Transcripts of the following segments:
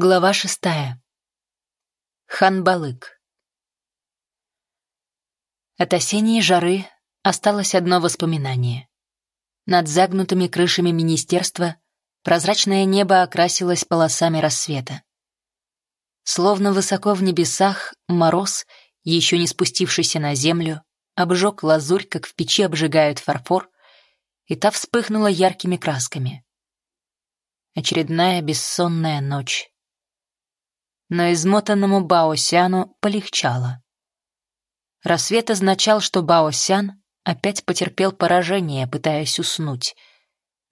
Глава шестая. Ханбалык. От осенней жары осталось одно воспоминание. Над загнутыми крышами министерства прозрачное небо окрасилось полосами рассвета. Словно высоко в небесах мороз, еще не спустившийся на землю, обжег лазурь, как в печи обжигают фарфор, и та вспыхнула яркими красками. Очередная бессонная ночь но измотанному Баосяну полегчало. Рассвет означал, что Баосян опять потерпел поражение, пытаясь уснуть,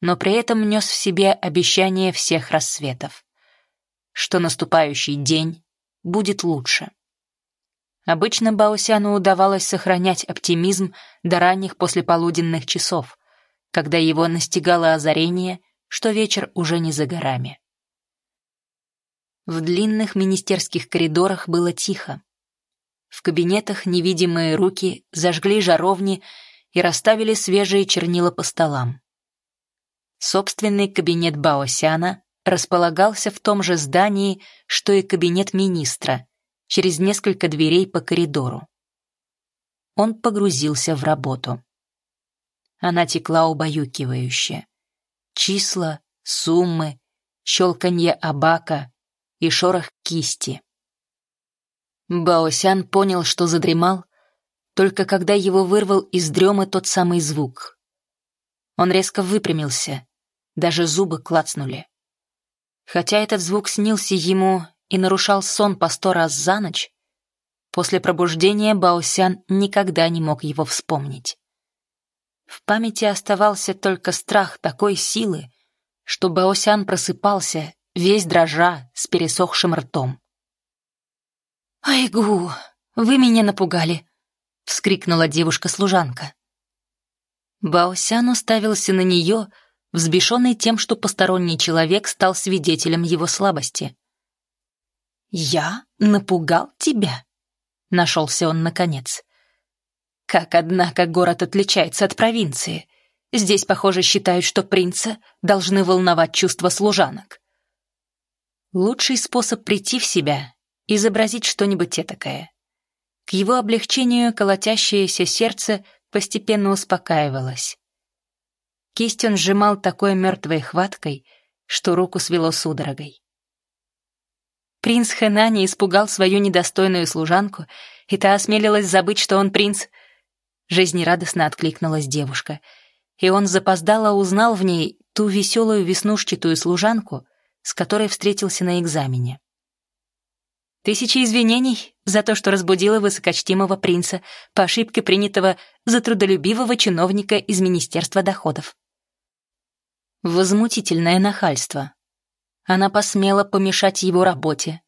но при этом нес в себе обещание всех рассветов, что наступающий день будет лучше. Обычно Баосяну удавалось сохранять оптимизм до ранних послеполуденных часов, когда его настигало озарение, что вечер уже не за горами. В длинных министерских коридорах было тихо. В кабинетах невидимые руки зажгли жаровни и расставили свежие чернила по столам. Собственный кабинет Баосяна располагался в том же здании, что и кабинет министра, через несколько дверей по коридору. Он погрузился в работу. Она текла убаюкивающе. Числа, суммы, щелканье абака, и шорох кисти. Баосян понял, что задремал, только когда его вырвал из дремы тот самый звук. Он резко выпрямился, даже зубы клацнули. Хотя этот звук снился ему и нарушал сон по сто раз за ночь, после пробуждения Баосян никогда не мог его вспомнить. В памяти оставался только страх такой силы, что Баосян просыпался весь дрожа, с пересохшим ртом. «Айгу, вы меня напугали!» — вскрикнула девушка-служанка. Баосян уставился на нее, взбешенный тем, что посторонний человек стал свидетелем его слабости. «Я напугал тебя?» — нашелся он наконец. «Как, однако, город отличается от провинции. Здесь, похоже, считают, что принца должны волновать чувства служанок. Лучший способ прийти в себя — изобразить что-нибудь этакое. К его облегчению колотящееся сердце постепенно успокаивалось. Кисть он сжимал такой мертвой хваткой, что руку свело судорогой. Принц Хэнани испугал свою недостойную служанку, и та осмелилась забыть, что он принц. Жизнерадостно откликнулась девушка, и он запоздало узнал в ней ту веселую веснушчатую служанку, с которой встретился на экзамене. Тысячи извинений за то, что разбудила высокочтимого принца по ошибке принятого за трудолюбивого чиновника из Министерства доходов. Возмутительное нахальство. Она посмела помешать его работе,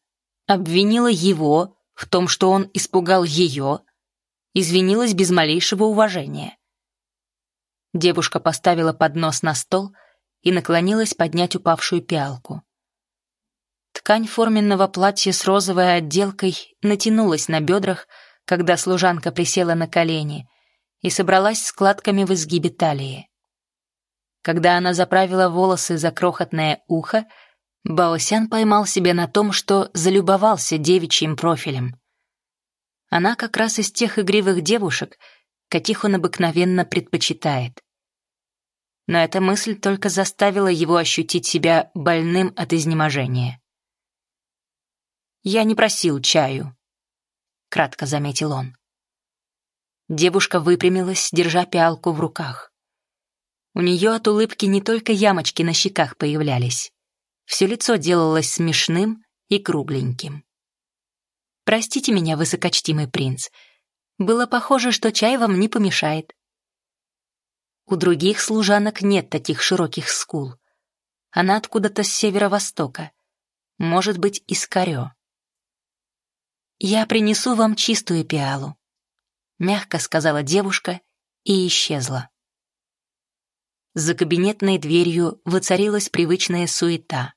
обвинила его в том, что он испугал ее, извинилась без малейшего уважения. Девушка поставила поднос на стол и наклонилась поднять упавшую пиалку. Ткань форменного платья с розовой отделкой натянулась на бедрах, когда служанка присела на колени и собралась складками в изгибе талии. Когда она заправила волосы за крохотное ухо, Баосян поймал себя на том, что залюбовался девичьим профилем. Она как раз из тех игривых девушек, каких он обыкновенно предпочитает. Но эта мысль только заставила его ощутить себя больным от изнеможения. «Я не просил чаю», — кратко заметил он. Девушка выпрямилась, держа пиалку в руках. У нее от улыбки не только ямочки на щеках появлялись. Все лицо делалось смешным и кругленьким. «Простите меня, высокочтимый принц. Было похоже, что чай вам не помешает». У других служанок нет таких широких скул. Она откуда-то с северо-востока. Может быть, из Карё. «Я принесу вам чистую пиалу», — мягко сказала девушка и исчезла. За кабинетной дверью воцарилась привычная суета.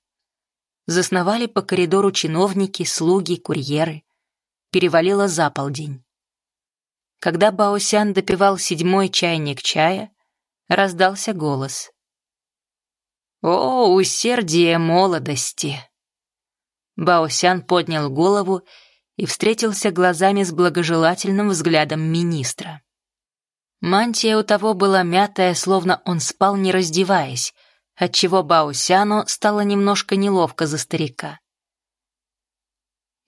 Засновали по коридору чиновники, слуги, курьеры. Перевалило за полдень. Когда Баосян допивал седьмой чайник чая, раздался голос. «О, усердие молодости!» Баосян поднял голову и встретился глазами с благожелательным взглядом министра. Мантия у того была мятая, словно он спал, не раздеваясь, отчего Баосяну стало немножко неловко за старика.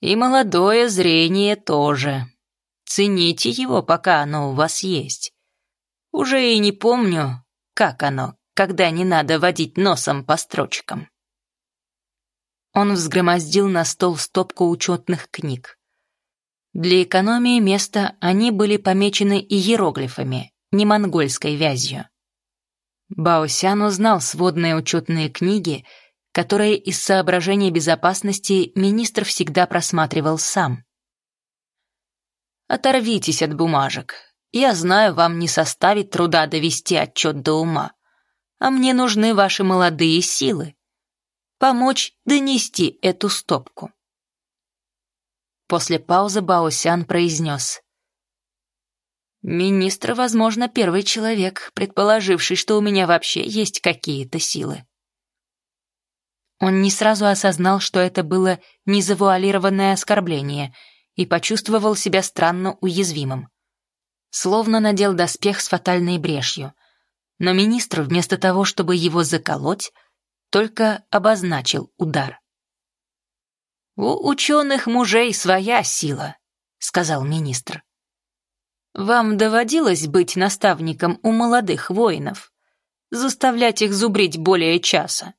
«И молодое зрение тоже. Цените его, пока оно у вас есть. Уже и не помню, как оно, когда не надо водить носом по строчкам». Он взгромоздил на стол стопку учетных книг. Для экономии места они были помечены иероглифами, не монгольской вязью. Баосян узнал сводные учетные книги, которые из соображений безопасности министр всегда просматривал сам. «Оторвитесь от бумажек. Я знаю, вам не составит труда довести отчет до ума. А мне нужны ваши молодые силы помочь донести эту стопку. После паузы Баосян произнес. «Министр, возможно, первый человек, предположивший, что у меня вообще есть какие-то силы». Он не сразу осознал, что это было незавуалированное оскорбление, и почувствовал себя странно уязвимым. Словно надел доспех с фатальной брешью. Но министр, вместо того, чтобы его заколоть, только обозначил удар. «У ученых мужей своя сила», — сказал министр. «Вам доводилось быть наставником у молодых воинов, заставлять их зубрить более часа?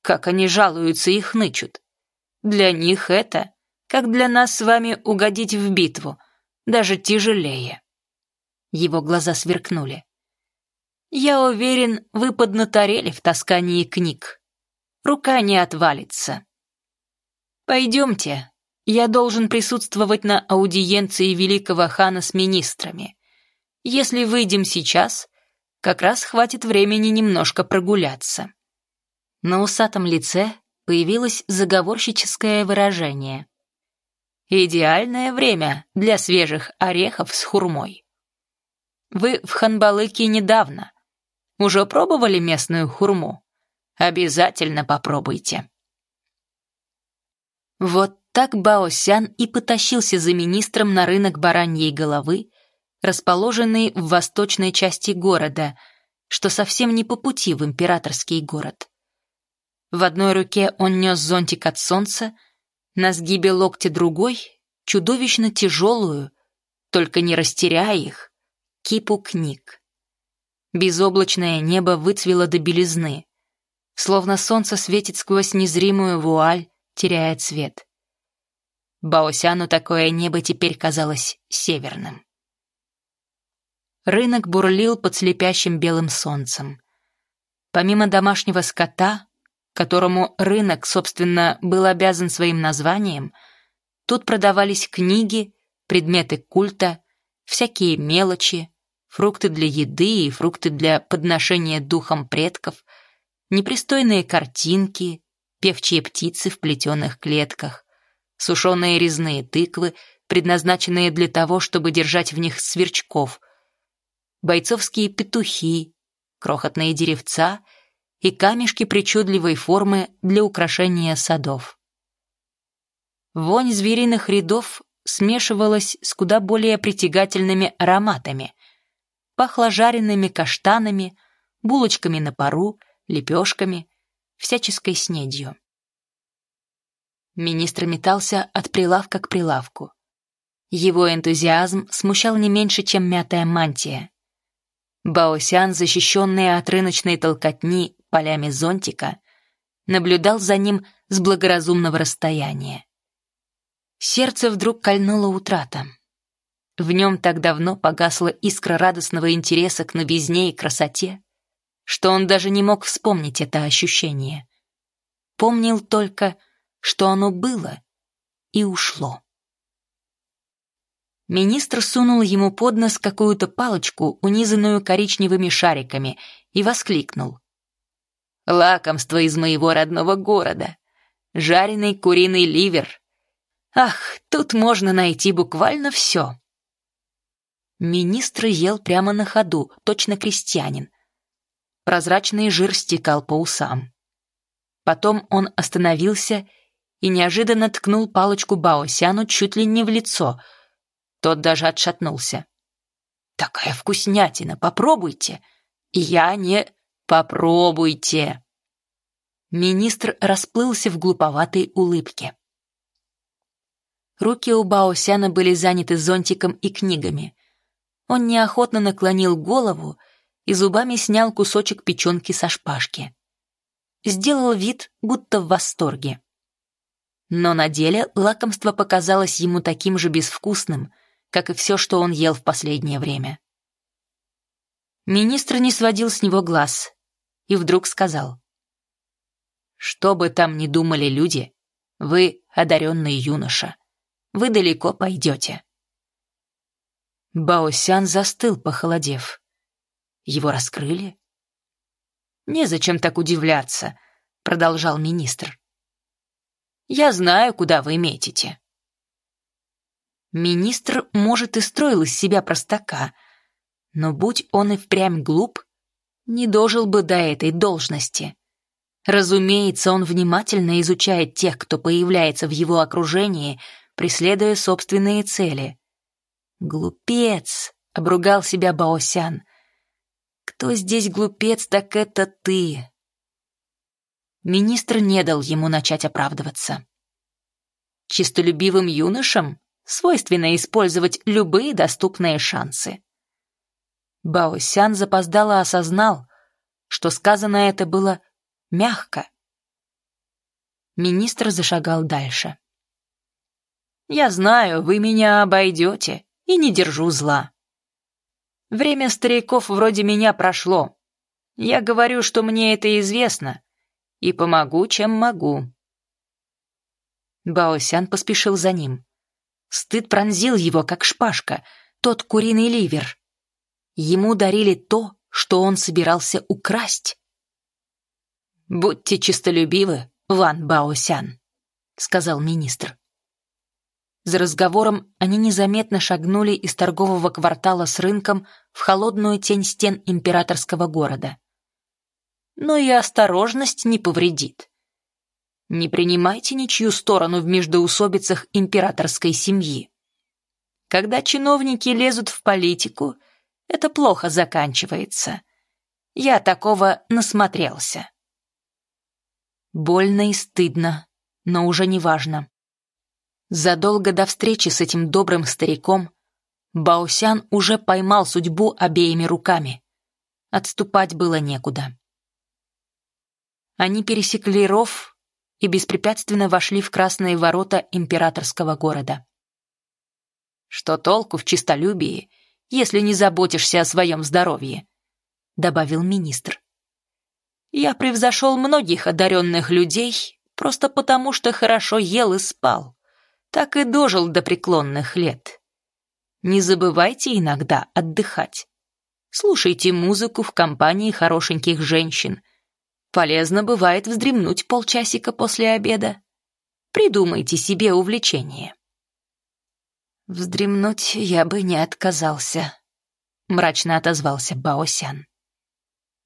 Как они жалуются и хнычут. Для них это, как для нас с вами угодить в битву, даже тяжелее». Его глаза сверкнули. «Я уверен, вы поднаторели в таскании книг рука не отвалится. Пойдемте, я должен присутствовать на аудиенции великого хана с министрами. Если выйдем сейчас, как раз хватит времени немножко прогуляться. На усатом лице появилось заговорщическое выражение. Идеальное время для свежих орехов с хурмой. Вы в Ханбалыке недавно. Уже пробовали местную хурму? Обязательно попробуйте. Вот так Баосян и потащился за министром на рынок бараньей головы, расположенный в восточной части города, что совсем не по пути в императорский город. В одной руке он нес зонтик от солнца, на сгибе локтя другой — чудовищно тяжелую, только не растеряя их, кипу книг. Безоблачное небо выцвело до белизны словно солнце светит сквозь незримую вуаль, теряя цвет. Баосяну такое небо теперь казалось северным. Рынок бурлил под слепящим белым солнцем. Помимо домашнего скота, которому рынок, собственно, был обязан своим названием, тут продавались книги, предметы культа, всякие мелочи, фрукты для еды и фрукты для подношения духом предков, непристойные картинки, певчие птицы в плетеных клетках, сушеные резные тыквы, предназначенные для того, чтобы держать в них сверчков, бойцовские петухи, крохотные деревца и камешки причудливой формы для украшения садов. Вонь звериных рядов смешивалась с куда более притягательными ароматами. Пахло жареными каштанами, булочками на пару — лепешками, всяческой снедью. Министр метался от прилавка к прилавку. Его энтузиазм смущал не меньше, чем мятая мантия. Баосян, защищенный от рыночной толкотни полями зонтика, наблюдал за ним с благоразумного расстояния. Сердце вдруг кольнуло утрата. В нем так давно погасла искра радостного интереса к новизне и красоте, что он даже не мог вспомнить это ощущение. Помнил только, что оно было и ушло. Министр сунул ему под нос какую-то палочку, унизанную коричневыми шариками, и воскликнул. «Лакомство из моего родного города. Жареный куриный ливер. Ах, тут можно найти буквально все». Министр ел прямо на ходу, точно крестьянин, Прозрачный жир стекал по усам. Потом он остановился и неожиданно ткнул палочку Баосяну чуть ли не в лицо. Тот даже отшатнулся. «Такая вкуснятина, попробуйте!» «Я не... Попробуйте!» Министр расплылся в глуповатой улыбке. Руки у Баосяна были заняты зонтиком и книгами. Он неохотно наклонил голову и зубами снял кусочек печенки со шпажки. Сделал вид, будто в восторге. Но на деле лакомство показалось ему таким же безвкусным, как и все, что он ел в последнее время. Министр не сводил с него глаз и вдруг сказал. «Что бы там ни думали люди, вы одаренный юноша. Вы далеко пойдете». Баосян застыл, похолодев. Его раскрыли? «Незачем так удивляться», — продолжал министр. «Я знаю, куда вы метите». Министр, может, и строил из себя простака, но будь он и впрямь глуп, не дожил бы до этой должности. Разумеется, он внимательно изучает тех, кто появляется в его окружении, преследуя собственные цели. «Глупец!» — обругал себя Баосян. «Кто здесь глупец, так это ты!» Министр не дал ему начать оправдываться. Чистолюбивым юношам свойственно использовать любые доступные шансы. Баосян запоздало осознал, что сказано это было мягко. Министр зашагал дальше. «Я знаю, вы меня обойдете, и не держу зла. Время стариков вроде меня прошло. Я говорю, что мне это известно, и помогу, чем могу». Баосян поспешил за ним. Стыд пронзил его, как шпажка, тот куриный ливер. Ему дарили то, что он собирался украсть. «Будьте честолюбивы, Ван Баосян», — сказал министр. За разговором они незаметно шагнули из торгового квартала с рынком в холодную тень стен императорского города. Но и осторожность не повредит. Не принимайте ничью сторону в междоусобицах императорской семьи. Когда чиновники лезут в политику — это плохо заканчивается. Я такого насмотрелся. Больно и стыдно, но уже не важно. Задолго до встречи с этим добрым стариком Баосян уже поймал судьбу обеими руками. Отступать было некуда. Они пересекли ров и беспрепятственно вошли в красные ворота императорского города. Что толку в чистолюбии, если не заботишься о своем здоровье», — добавил министр. «Я превзошел многих одаренных людей просто потому, что хорошо ел и спал. Так и дожил до преклонных лет. Не забывайте иногда отдыхать. Слушайте музыку в компании хорошеньких женщин. Полезно бывает вздремнуть полчасика после обеда. Придумайте себе увлечение. «Вздремнуть я бы не отказался», — мрачно отозвался Баосян.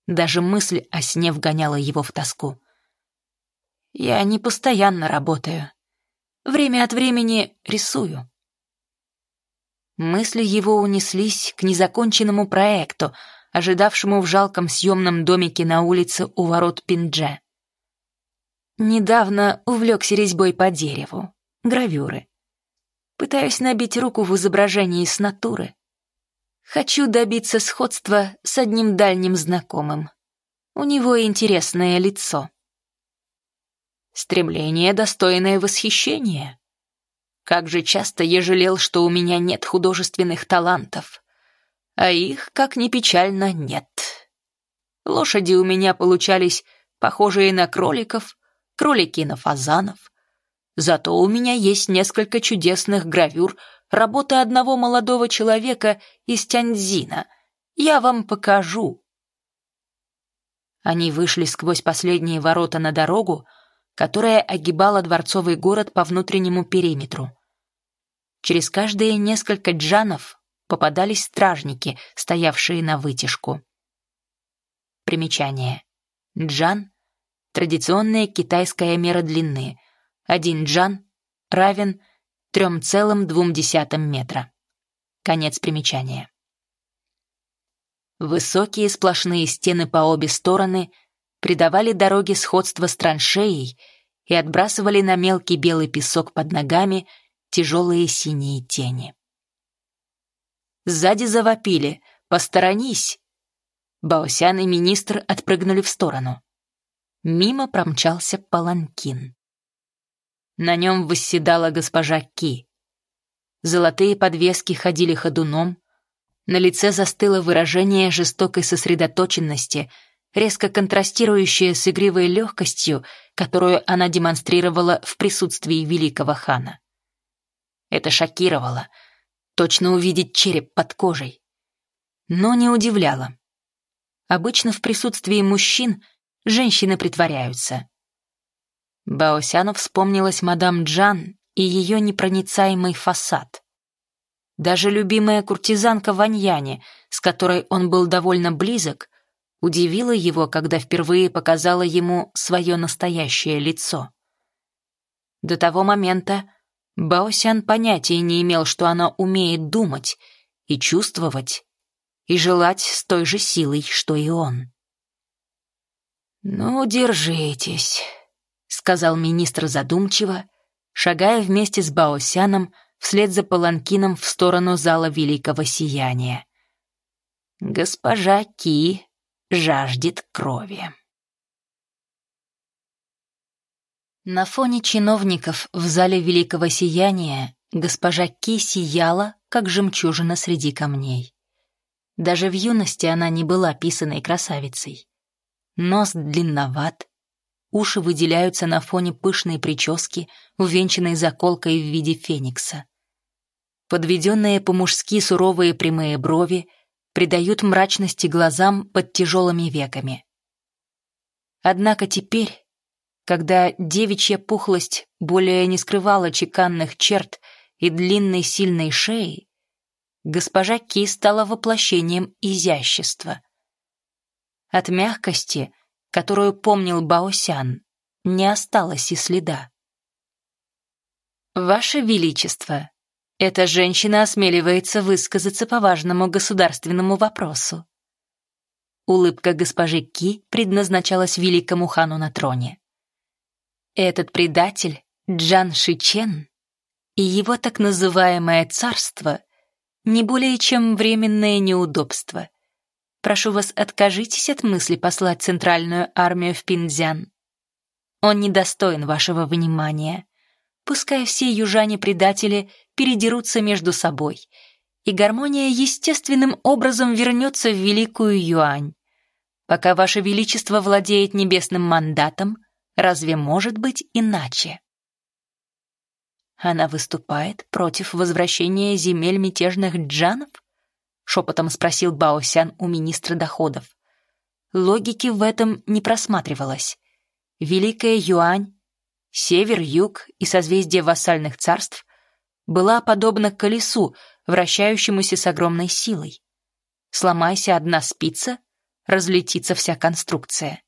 Даже мысль о сне вгоняла его в тоску. «Я не постоянно работаю. Время от времени рисую». Мысли его унеслись к незаконченному проекту, ожидавшему в жалком съемном домике на улице у ворот Пиндже. Недавно увлекся резьбой по дереву, гравюры. Пытаюсь набить руку в изображении с натуры. Хочу добиться сходства с одним дальним знакомым. У него интересное лицо. Стремление, достойное восхищения. Как же часто я жалел, что у меня нет художественных талантов. А их, как ни печально, нет. Лошади у меня получались похожие на кроликов, кролики на фазанов, Зато у меня есть несколько чудесных гравюр работы одного молодого человека из Тяньцзина. Я вам покажу». Они вышли сквозь последние ворота на дорогу, которая огибала дворцовый город по внутреннему периметру. Через каждые несколько джанов попадались стражники, стоявшие на вытяжку. Примечание. Джан — традиционная китайская мера длины — Один джан равен 3,2 метра. Конец примечания. Высокие сплошные стены по обе стороны придавали дороге сходство с траншеей и отбрасывали на мелкий белый песок под ногами тяжелые синие тени. Сзади завопили «Посторонись!» Баосян и министр отпрыгнули в сторону. Мимо промчался паланкин. На нем восседала госпожа Ки. Золотые подвески ходили ходуном, на лице застыло выражение жестокой сосредоточенности, резко контрастирующее с игривой легкостью, которую она демонстрировала в присутствии великого хана. Это шокировало. Точно увидеть череп под кожей. Но не удивляло. Обычно в присутствии мужчин женщины притворяются. Баосяну вспомнилась мадам Джан и ее непроницаемый фасад. Даже любимая куртизанка Ваньяне, с которой он был довольно близок, удивила его, когда впервые показала ему свое настоящее лицо. До того момента Баосян понятия не имел, что она умеет думать и чувствовать, и желать с той же силой, что и он. «Ну, держитесь», — сказал министр задумчиво, шагая вместе с Баосяном вслед за паланкином в сторону зала Великого Сияния. «Госпожа Ки жаждет крови». На фоне чиновников в зале Великого Сияния госпожа Ки сияла, как жемчужина среди камней. Даже в юности она не была писаной красавицей. Нос длинноват, уши выделяются на фоне пышной прически, увенчанной заколкой в виде феникса. Подведенные по-мужски суровые прямые брови придают мрачности глазам под тяжелыми веками. Однако теперь, когда девичья пухлость более не скрывала чеканных черт и длинной сильной шеи, госпожа Ки стала воплощением изящества. От мягкости, которую помнил Баосян, не осталось и следа. «Ваше Величество, эта женщина осмеливается высказаться по важному государственному вопросу». Улыбка госпожи Ки предназначалась великому хану на троне. Этот предатель, Джан Шичен, и его так называемое царство не более чем временное неудобство. Прошу вас, откажитесь от мысли послать центральную армию в Пиндзян. Он недостоин вашего внимания. Пускай все южане-предатели передерутся между собой, и гармония естественным образом вернется в Великую Юань. Пока Ваше Величество владеет небесным мандатом, Разве может быть иначе? Она выступает против возвращения земель мятежных джанов? Шепотом спросил Баосян у министра доходов. Логики в этом не просматривалось. Великая Юань, север, юг и созвездие вассальных царств была подобна колесу, вращающемуся с огромной силой. Сломайся одна спица, разлетится вся конструкция.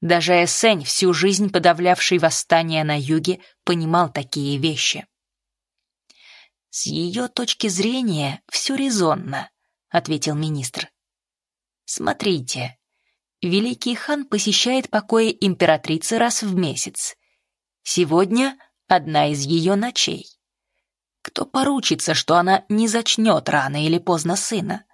Даже Эсень, всю жизнь подавлявший восстание на юге, понимал такие вещи. «С ее точки зрения все резонно», — ответил министр. «Смотрите, великий хан посещает покои императрицы раз в месяц. Сегодня одна из ее ночей. Кто поручится, что она не зачнет рано или поздно сына?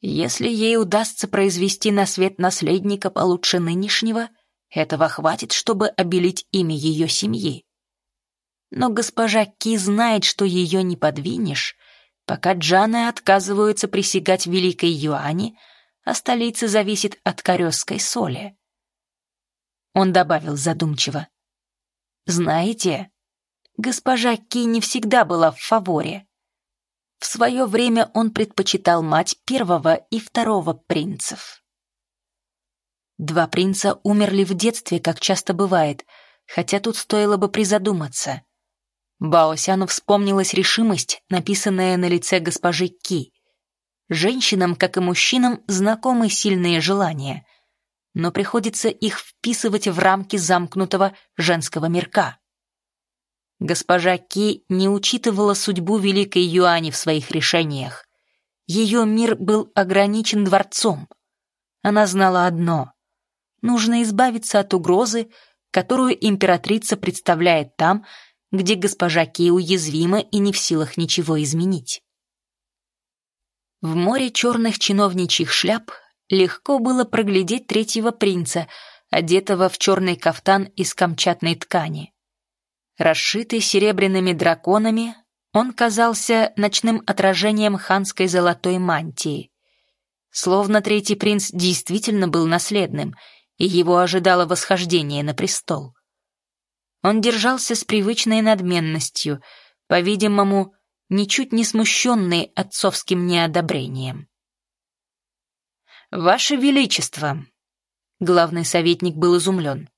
Если ей удастся произвести на свет наследника получше нынешнего, этого хватит, чтобы обелить имя ее семьи. Но госпожа Ки знает, что ее не подвинешь, пока Джаны отказываются присягать Великой Юани, а столица зависит от корёсской соли. Он добавил задумчиво. «Знаете, госпожа Ки не всегда была в фаворе. В свое время он предпочитал мать первого и второго принцев. Два принца умерли в детстве, как часто бывает, хотя тут стоило бы призадуматься. Баосяну вспомнилась решимость, написанная на лице госпожи Ки. Женщинам, как и мужчинам, знакомы сильные желания, но приходится их вписывать в рамки замкнутого женского мирка. Госпожа Ки не учитывала судьбу Великой Юани в своих решениях. Ее мир был ограничен дворцом. Она знала одно — нужно избавиться от угрозы, которую императрица представляет там, где госпожа Ки уязвима и не в силах ничего изменить. В море черных чиновничьих шляп легко было проглядеть третьего принца, одетого в черный кафтан из камчатной ткани. Расшитый серебряными драконами, он казался ночным отражением ханской золотой мантии. Словно третий принц действительно был наследным, и его ожидало восхождение на престол. Он держался с привычной надменностью, по-видимому, ничуть не смущенный отцовским неодобрением. «Ваше Величество!» Главный советник был изумлен.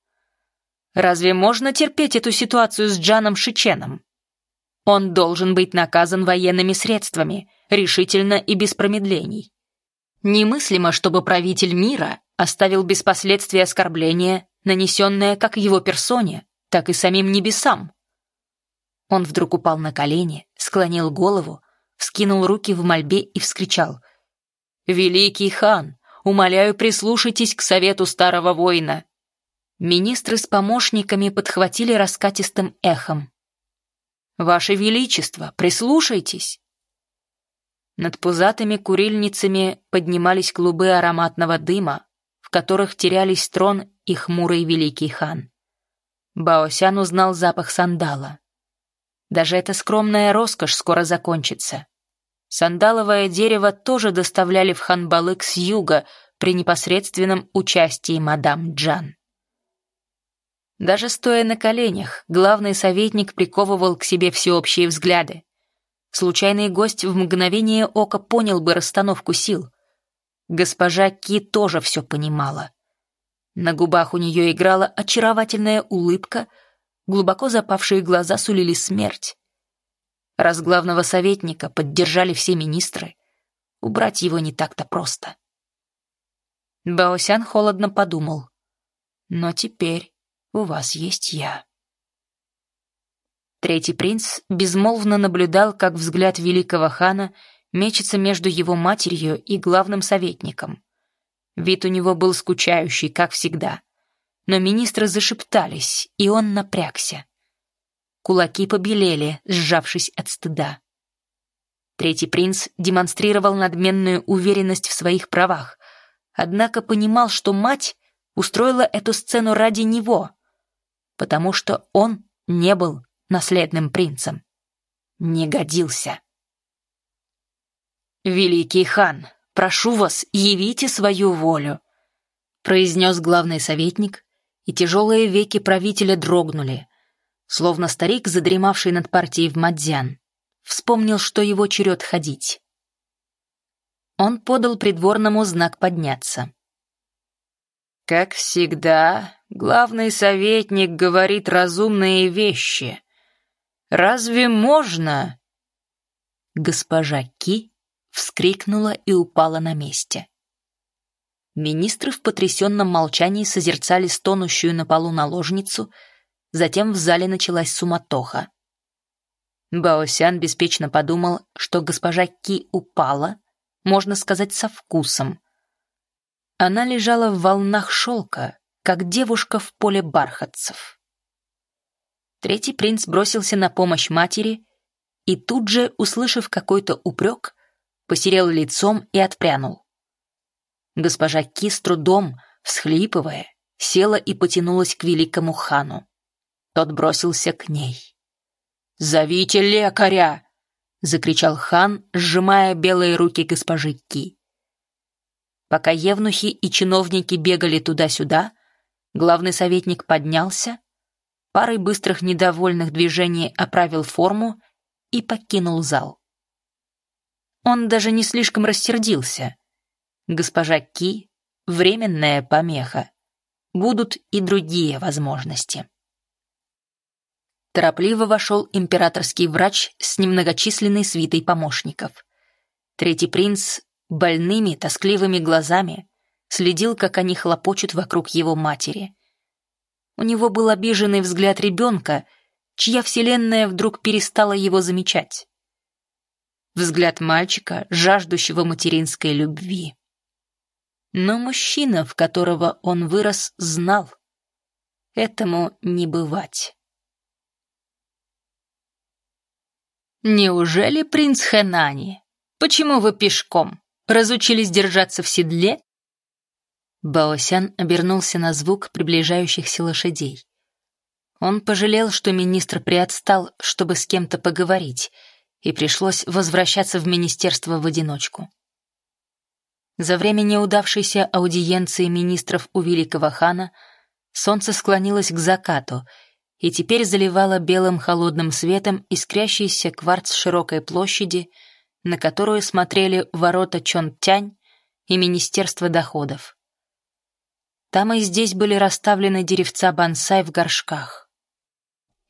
«Разве можно терпеть эту ситуацию с Джаном Шиченом? Он должен быть наказан военными средствами, решительно и без промедлений. Немыслимо, чтобы правитель мира оставил без последствий оскорбление, нанесенное как его персоне, так и самим небесам. Он вдруг упал на колени, склонил голову, вскинул руки в мольбе и вскричал. «Великий хан, умоляю, прислушайтесь к совету старого воина!» Министры с помощниками подхватили раскатистым эхом. «Ваше Величество, прислушайтесь!» Над пузатыми курильницами поднимались клубы ароматного дыма, в которых терялись трон и хмурый великий хан. Баосян узнал запах сандала. Даже эта скромная роскошь скоро закончится. Сандаловое дерево тоже доставляли в Ханбалык с юга при непосредственном участии мадам Джан. Даже стоя на коленях, главный советник приковывал к себе всеобщие взгляды. Случайный гость в мгновение ока понял бы расстановку сил. Госпожа Ки тоже все понимала. На губах у нее играла очаровательная улыбка, глубоко запавшие глаза сулили смерть. Раз главного советника поддержали все министры, убрать его не так-то просто. Баосян холодно подумал. «Но теперь у вас есть я». Третий принц безмолвно наблюдал, как взгляд великого хана мечется между его матерью и главным советником. Вид у него был скучающий, как всегда. Но министры зашептались, и он напрягся. Кулаки побелели, сжавшись от стыда. Третий принц демонстрировал надменную уверенность в своих правах, однако понимал, что мать устроила эту сцену ради него, потому что он не был наследным принцем. Не годился. «Великий хан, Прошу вас, явите свою волю», — произнес главный советник, и тяжелые веки правителя дрогнули, словно старик, задремавший над партией в Мадзян, вспомнил, что его черед ходить. Он подал придворному знак подняться. «Как всегда, главный советник говорит разумные вещи. Разве можно?» Госпожа Ки вскрикнула и упала на месте. Министры в потрясенном молчании созерцали стонущую на полу наложницу, затем в зале началась суматоха. Баосян беспечно подумал, что госпожа Ки упала, можно сказать, со вкусом. Она лежала в волнах шелка, как девушка в поле бархатцев. Третий принц бросился на помощь матери и тут же, услышав какой-то упрек, посерел лицом и отпрянул. Госпожа Ки с трудом, всхлипывая, села и потянулась к великому хану. Тот бросился к ней. «Зовите лекаря!» — закричал хан, сжимая белые руки госпожи Ки. Пока евнухи и чиновники бегали туда-сюда, главный советник поднялся, парой быстрых недовольных движений оправил форму и покинул зал. Он даже не слишком рассердился. Госпожа Ки — временная помеха. Будут и другие возможности. Торопливо вошел императорский врач с немногочисленной свитой помощников. Третий принц больными, тоскливыми глазами следил, как они хлопочут вокруг его матери. У него был обиженный взгляд ребенка, чья вселенная вдруг перестала его замечать. Взгляд мальчика, жаждущего материнской любви. Но мужчина, в которого он вырос, знал. Этому не бывать. «Неужели принц Хэнани? Почему вы пешком? Разучились держаться в седле?» Баосян обернулся на звук приближающихся лошадей. Он пожалел, что министр приотстал, чтобы с кем-то поговорить, и пришлось возвращаться в министерство в одиночку. За время неудавшейся аудиенции министров у великого хана солнце склонилось к закату и теперь заливало белым холодным светом искрящийся кварц широкой площади, на которую смотрели ворота Чонтянь и Министерство доходов. Там и здесь были расставлены деревца бонсай в горшках.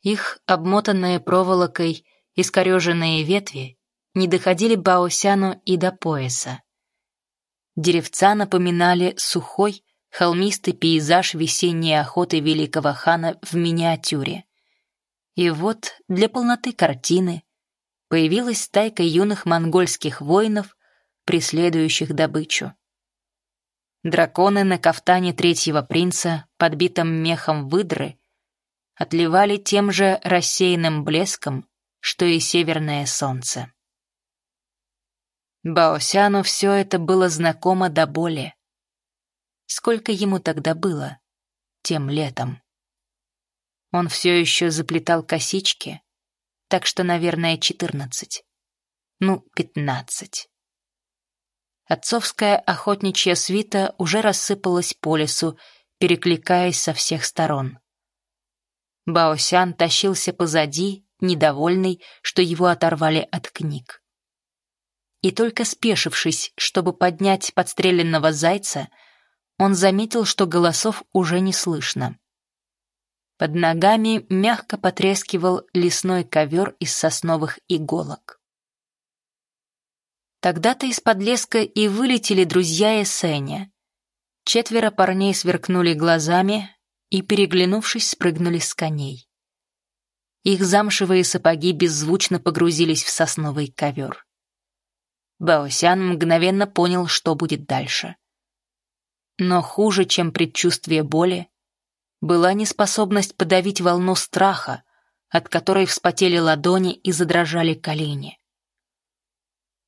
Их, обмотанные проволокой, искореженные ветви, не доходили Баосяну и до пояса. Деревца напоминали сухой, холмистый пейзаж весенней охоты великого хана в миниатюре. И вот для полноты картины появилась стайка юных монгольских воинов, преследующих добычу. Драконы на кафтане третьего принца, подбитом мехом выдры, отливали тем же рассеянным блеском, что и северное солнце. Баосяну все это было знакомо до боли. Сколько ему тогда было, тем летом? Он все еще заплетал косички, так что, наверное, четырнадцать. Ну, пятнадцать. Отцовская охотничья свита уже рассыпалась по лесу, перекликаясь со всех сторон. Баосян тащился позади, недовольный, что его оторвали от книг и только спешившись, чтобы поднять подстреленного зайца, он заметил, что голосов уже не слышно. Под ногами мягко потрескивал лесной ковер из сосновых иголок. Тогда-то из-под леска и вылетели друзья Эсеня. Четверо парней сверкнули глазами и, переглянувшись, спрыгнули с коней. Их замшевые сапоги беззвучно погрузились в сосновый ковер. Баосян мгновенно понял, что будет дальше. Но хуже, чем предчувствие боли, была неспособность подавить волну страха, от которой вспотели ладони и задрожали колени.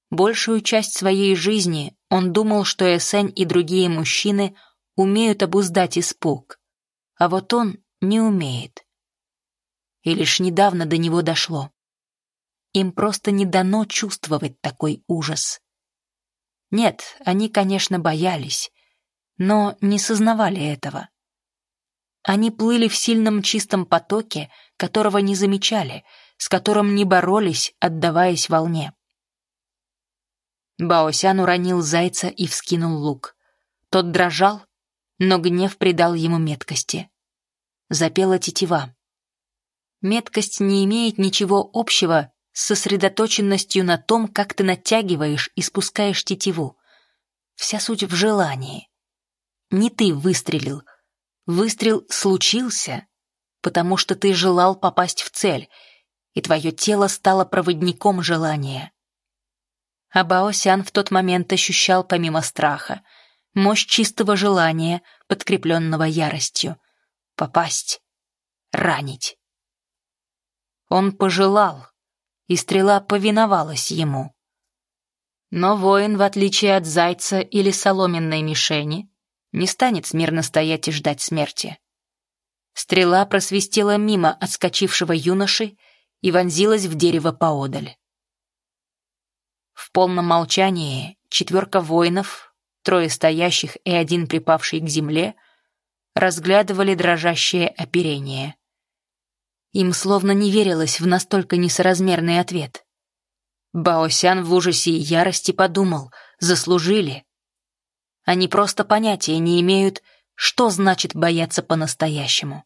Большую часть своей жизни он думал, что Эсень и другие мужчины умеют обуздать испуг, а вот он не умеет. И лишь недавно до него дошло. Им просто не дано чувствовать такой ужас. Нет, они, конечно, боялись, но не сознавали этого. Они плыли в сильном чистом потоке, которого не замечали, с которым не боролись, отдаваясь волне. Баосян уронил зайца и вскинул лук. Тот дрожал, но гнев придал ему меткости. Запела тетива. Меткость не имеет ничего общего с сосредоточенностью на том, как ты натягиваешь и спускаешь тетиву. Вся суть в желании. Не ты выстрелил. Выстрел случился, потому что ты желал попасть в цель, и твое тело стало проводником желания. А Баосян в тот момент ощущал помимо страха мощь чистого желания, подкрепленного яростью. Попасть, ранить. Он пожелал, и стрела повиновалась ему. Но воин, в отличие от зайца или соломенной мишени, не станет смирно стоять и ждать смерти. Стрела просвистела мимо отскочившего юноши и вонзилась в дерево поодаль. В полном молчании четверка воинов, трое стоящих и один припавший к земле, разглядывали дрожащее оперение. Им словно не верилось в настолько несоразмерный ответ. Баосян в ужасе и ярости подумал, заслужили. Они просто понятия не имеют, что значит бояться по-настоящему.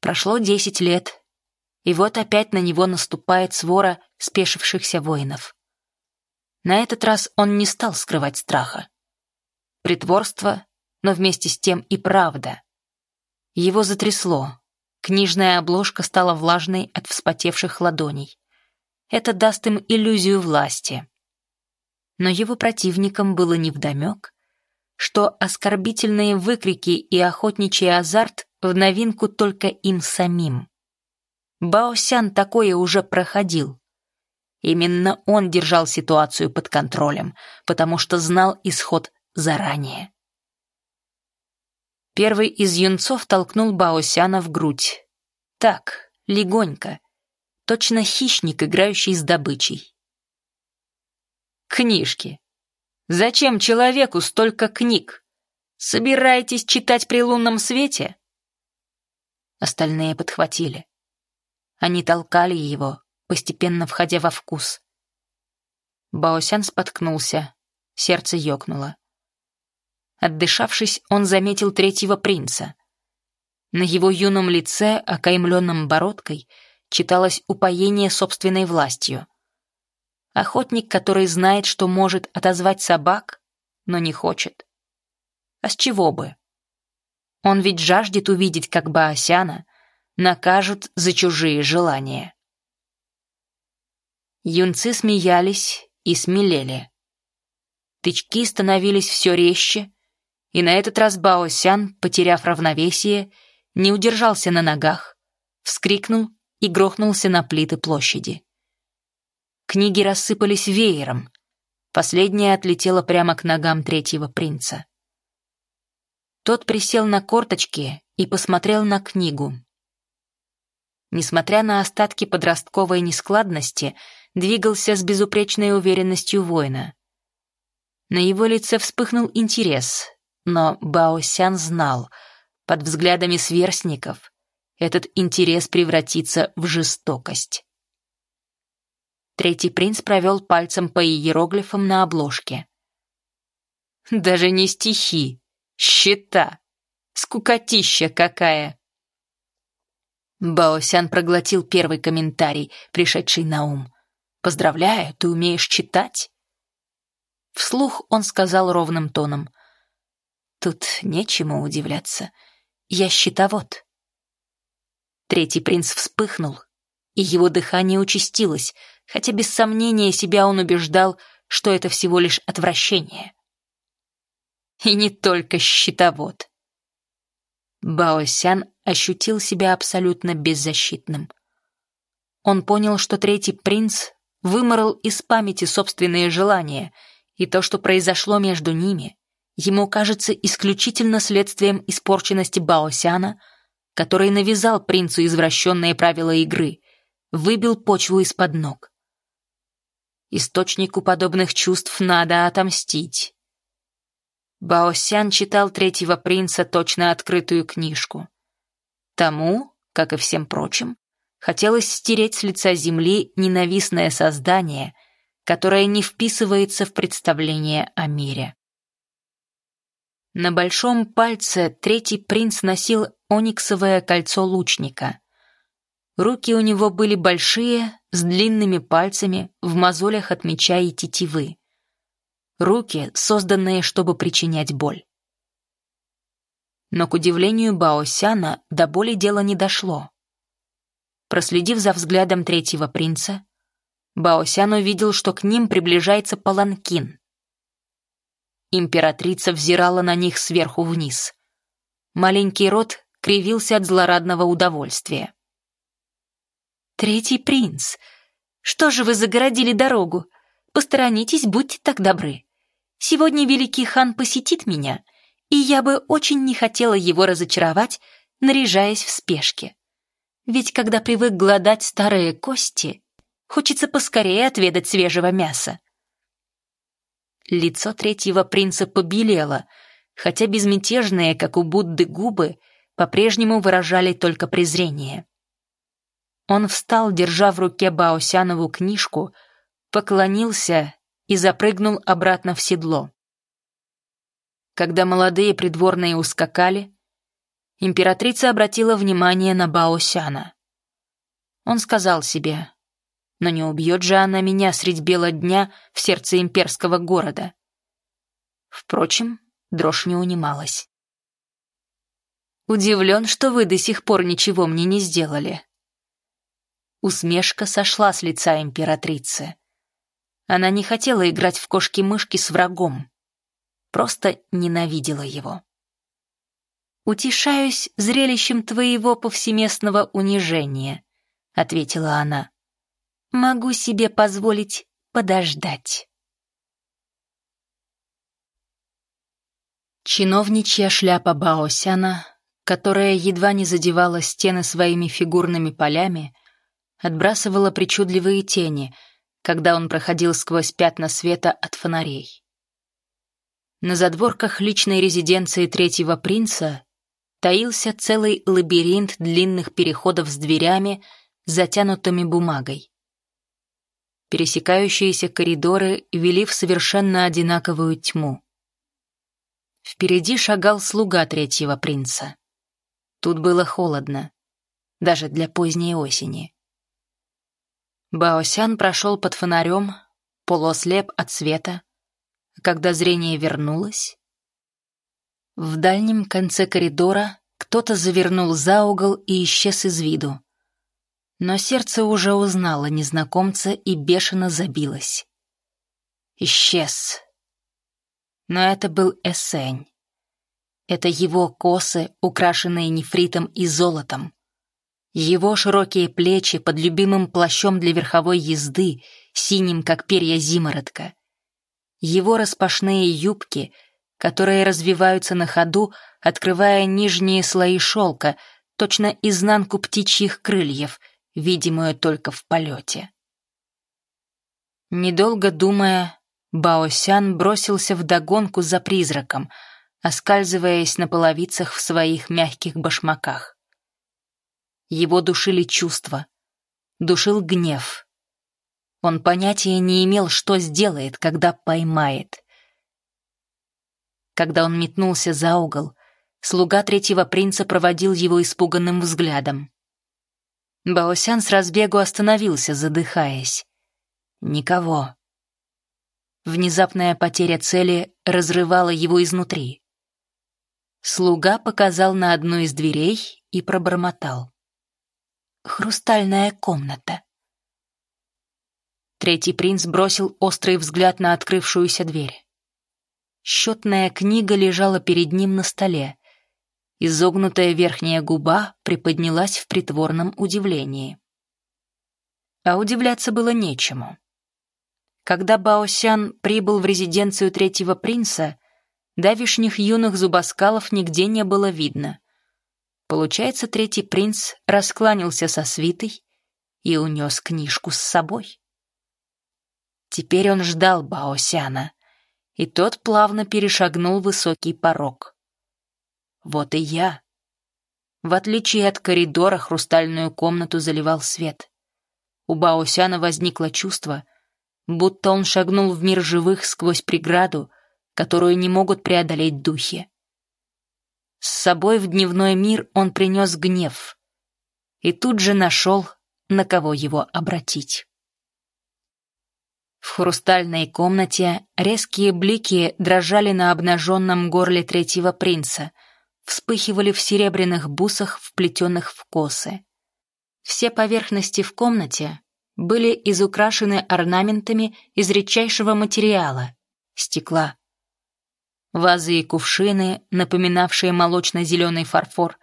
Прошло десять лет, и вот опять на него наступает свора спешившихся воинов. На этот раз он не стал скрывать страха. Притворство, но вместе с тем и правда. Его затрясло, Книжная обложка стала влажной от вспотевших ладоней. Это даст им иллюзию власти. Но его противникам было невдомек, что оскорбительные выкрики и охотничий азарт в новинку только им самим. Баосян такое уже проходил. Именно он держал ситуацию под контролем, потому что знал исход заранее. Первый из юнцов толкнул Баосяна в грудь. Так, легонько. Точно хищник, играющий с добычей. Книжки. Зачем человеку столько книг? Собираетесь читать при лунном свете? Остальные подхватили. Они толкали его, постепенно входя во вкус. Баосян споткнулся, сердце ёкнуло. Отдышавшись, он заметил третьего принца. На его юном лице, окаймленном бородкой, читалось упоение собственной властью. Охотник, который знает, что может отозвать собак, но не хочет. А с чего бы? Он ведь жаждет увидеть, как Баосяна накажут за чужие желания. Юнцы смеялись и смелели. Тычки становились все резче, и на этот раз Баосян, потеряв равновесие, не удержался на ногах, вскрикнул и грохнулся на плиты площади. Книги рассыпались веером. Последняя отлетела прямо к ногам третьего принца. Тот присел на корточки и посмотрел на книгу. Несмотря на остатки подростковой нескладности, двигался с безупречной уверенностью воина. На его лице вспыхнул интерес, но Баосян знал, под взглядами сверстников этот интерес превратится в жестокость. Третий принц провел пальцем по иероглифам на обложке. «Даже не стихи, счета! Скукотища какая!» Баосян проглотил первый комментарий, пришедший на ум. «Поздравляю, ты умеешь читать?» Вслух он сказал ровным тоном. «Тут нечему удивляться. Я счетовод». Третий принц вспыхнул, и его дыхание участилось, хотя без сомнения себя он убеждал, что это всего лишь отвращение. И не только счетовод. Баосян ощутил себя абсолютно беззащитным. Он понял, что третий принц выморал из памяти собственные желания, и то, что произошло между ними, ему кажется исключительно следствием испорченности Баосяна, который навязал принцу извращенные правила игры, выбил почву из-под ног. Источнику подобных чувств надо отомстить. Баосян читал третьего принца точно открытую книжку. Тому, как и всем прочим, хотелось стереть с лица земли ненавистное создание, которое не вписывается в представление о мире. На большом пальце третий принц носил ониксовое кольцо лучника. Руки у него были большие, с длинными пальцами, в мозолях от меча и тетивы. Руки, созданные, чтобы причинять боль. Но, к удивлению Баосяна, до боли дело не дошло. Проследив за взглядом третьего принца, Баосян увидел, что к ним приближается паланкин. Императрица взирала на них сверху вниз. Маленький рот кривился от злорадного удовольствия. «Третий принц, что же вы загородили дорогу? Посторонитесь, будьте так добры. Сегодня великий хан посетит меня, и я бы очень не хотела его разочаровать, наряжаясь в спешке. Ведь когда привык гладать старые кости, хочется поскорее отведать свежего мяса». Лицо третьего принца побелело, хотя безмятежные, как у Будды, губы по-прежнему выражали только презрение. Он встал, держа в руке Баосянову книжку, поклонился и запрыгнул обратно в седло. Когда молодые придворные ускакали, императрица обратила внимание на Баосяна. Он сказал себе, но не убьет же она меня средь бела дня в сердце имперского города. Впрочем, дрожь не унималась. Удивлен, что вы до сих пор ничего мне не сделали». Усмешка сошла с лица императрицы. Она не хотела играть в кошки-мышки с врагом, просто ненавидела его. «Утешаюсь зрелищем твоего повсеместного унижения», — ответила она. «Могу себе позволить подождать». Чиновничья шляпа Баосяна, которая едва не задевала стены своими фигурными полями, отбрасывала причудливые тени, когда он проходил сквозь пятна света от фонарей. На задворках личной резиденции третьего принца таился целый лабиринт длинных переходов с дверями, затянутыми бумагой. Пересекающиеся коридоры вели в совершенно одинаковую тьму. Впереди шагал слуга третьего принца. Тут было холодно, даже для поздней осени. Баосян прошел под фонарем, полуослеп от света, когда зрение вернулось, в дальнем конце коридора кто-то завернул за угол и исчез из виду. Но сердце уже узнало незнакомца и бешено забилось. Исчез. Но это был Эсень. Это его косы, украшенные нефритом и золотом. Его широкие плечи под любимым плащом для верховой езды, синим, как перья зимородка. Его распашные юбки — которые развиваются на ходу, открывая нижние слои шелка, точно изнанку птичьих крыльев, видимую только в полете. Недолго думая, Баосян бросился в догонку за призраком, оскальзываясь на половицах в своих мягких башмаках. Его душили чувства, душил гнев. Он понятия не имел, что сделает, когда поймает — когда он метнулся за угол, слуга третьего принца проводил его испуганным взглядом. Баосян с разбегу остановился, задыхаясь. Никого. Внезапная потеря цели разрывала его изнутри. Слуга показал на одну из дверей и пробормотал. «Хрустальная комната». Третий принц бросил острый взгляд на открывшуюся дверь. Счетная книга лежала перед ним на столе. Изогнутая верхняя губа приподнялась в притворном удивлении. А удивляться было нечему. Когда Баосян прибыл в резиденцию третьего принца, давишних юных зубоскалов нигде не было видно. Получается, третий принц раскланялся со свитой и унес книжку с собой. Теперь он ждал Баосяна и тот плавно перешагнул высокий порог. Вот и я. В отличие от коридора, хрустальную комнату заливал свет. У Баосяна возникло чувство, будто он шагнул в мир живых сквозь преграду, которую не могут преодолеть духи. С собой в дневной мир он принес гнев и тут же нашел, на кого его обратить. В хрустальной комнате резкие блики дрожали на обнаженном горле третьего принца, вспыхивали в серебряных бусах, вплетенных в косы. Все поверхности в комнате были изукрашены орнаментами из редчайшего материала — стекла. Вазы и кувшины, напоминавшие молочно-зеленый фарфор,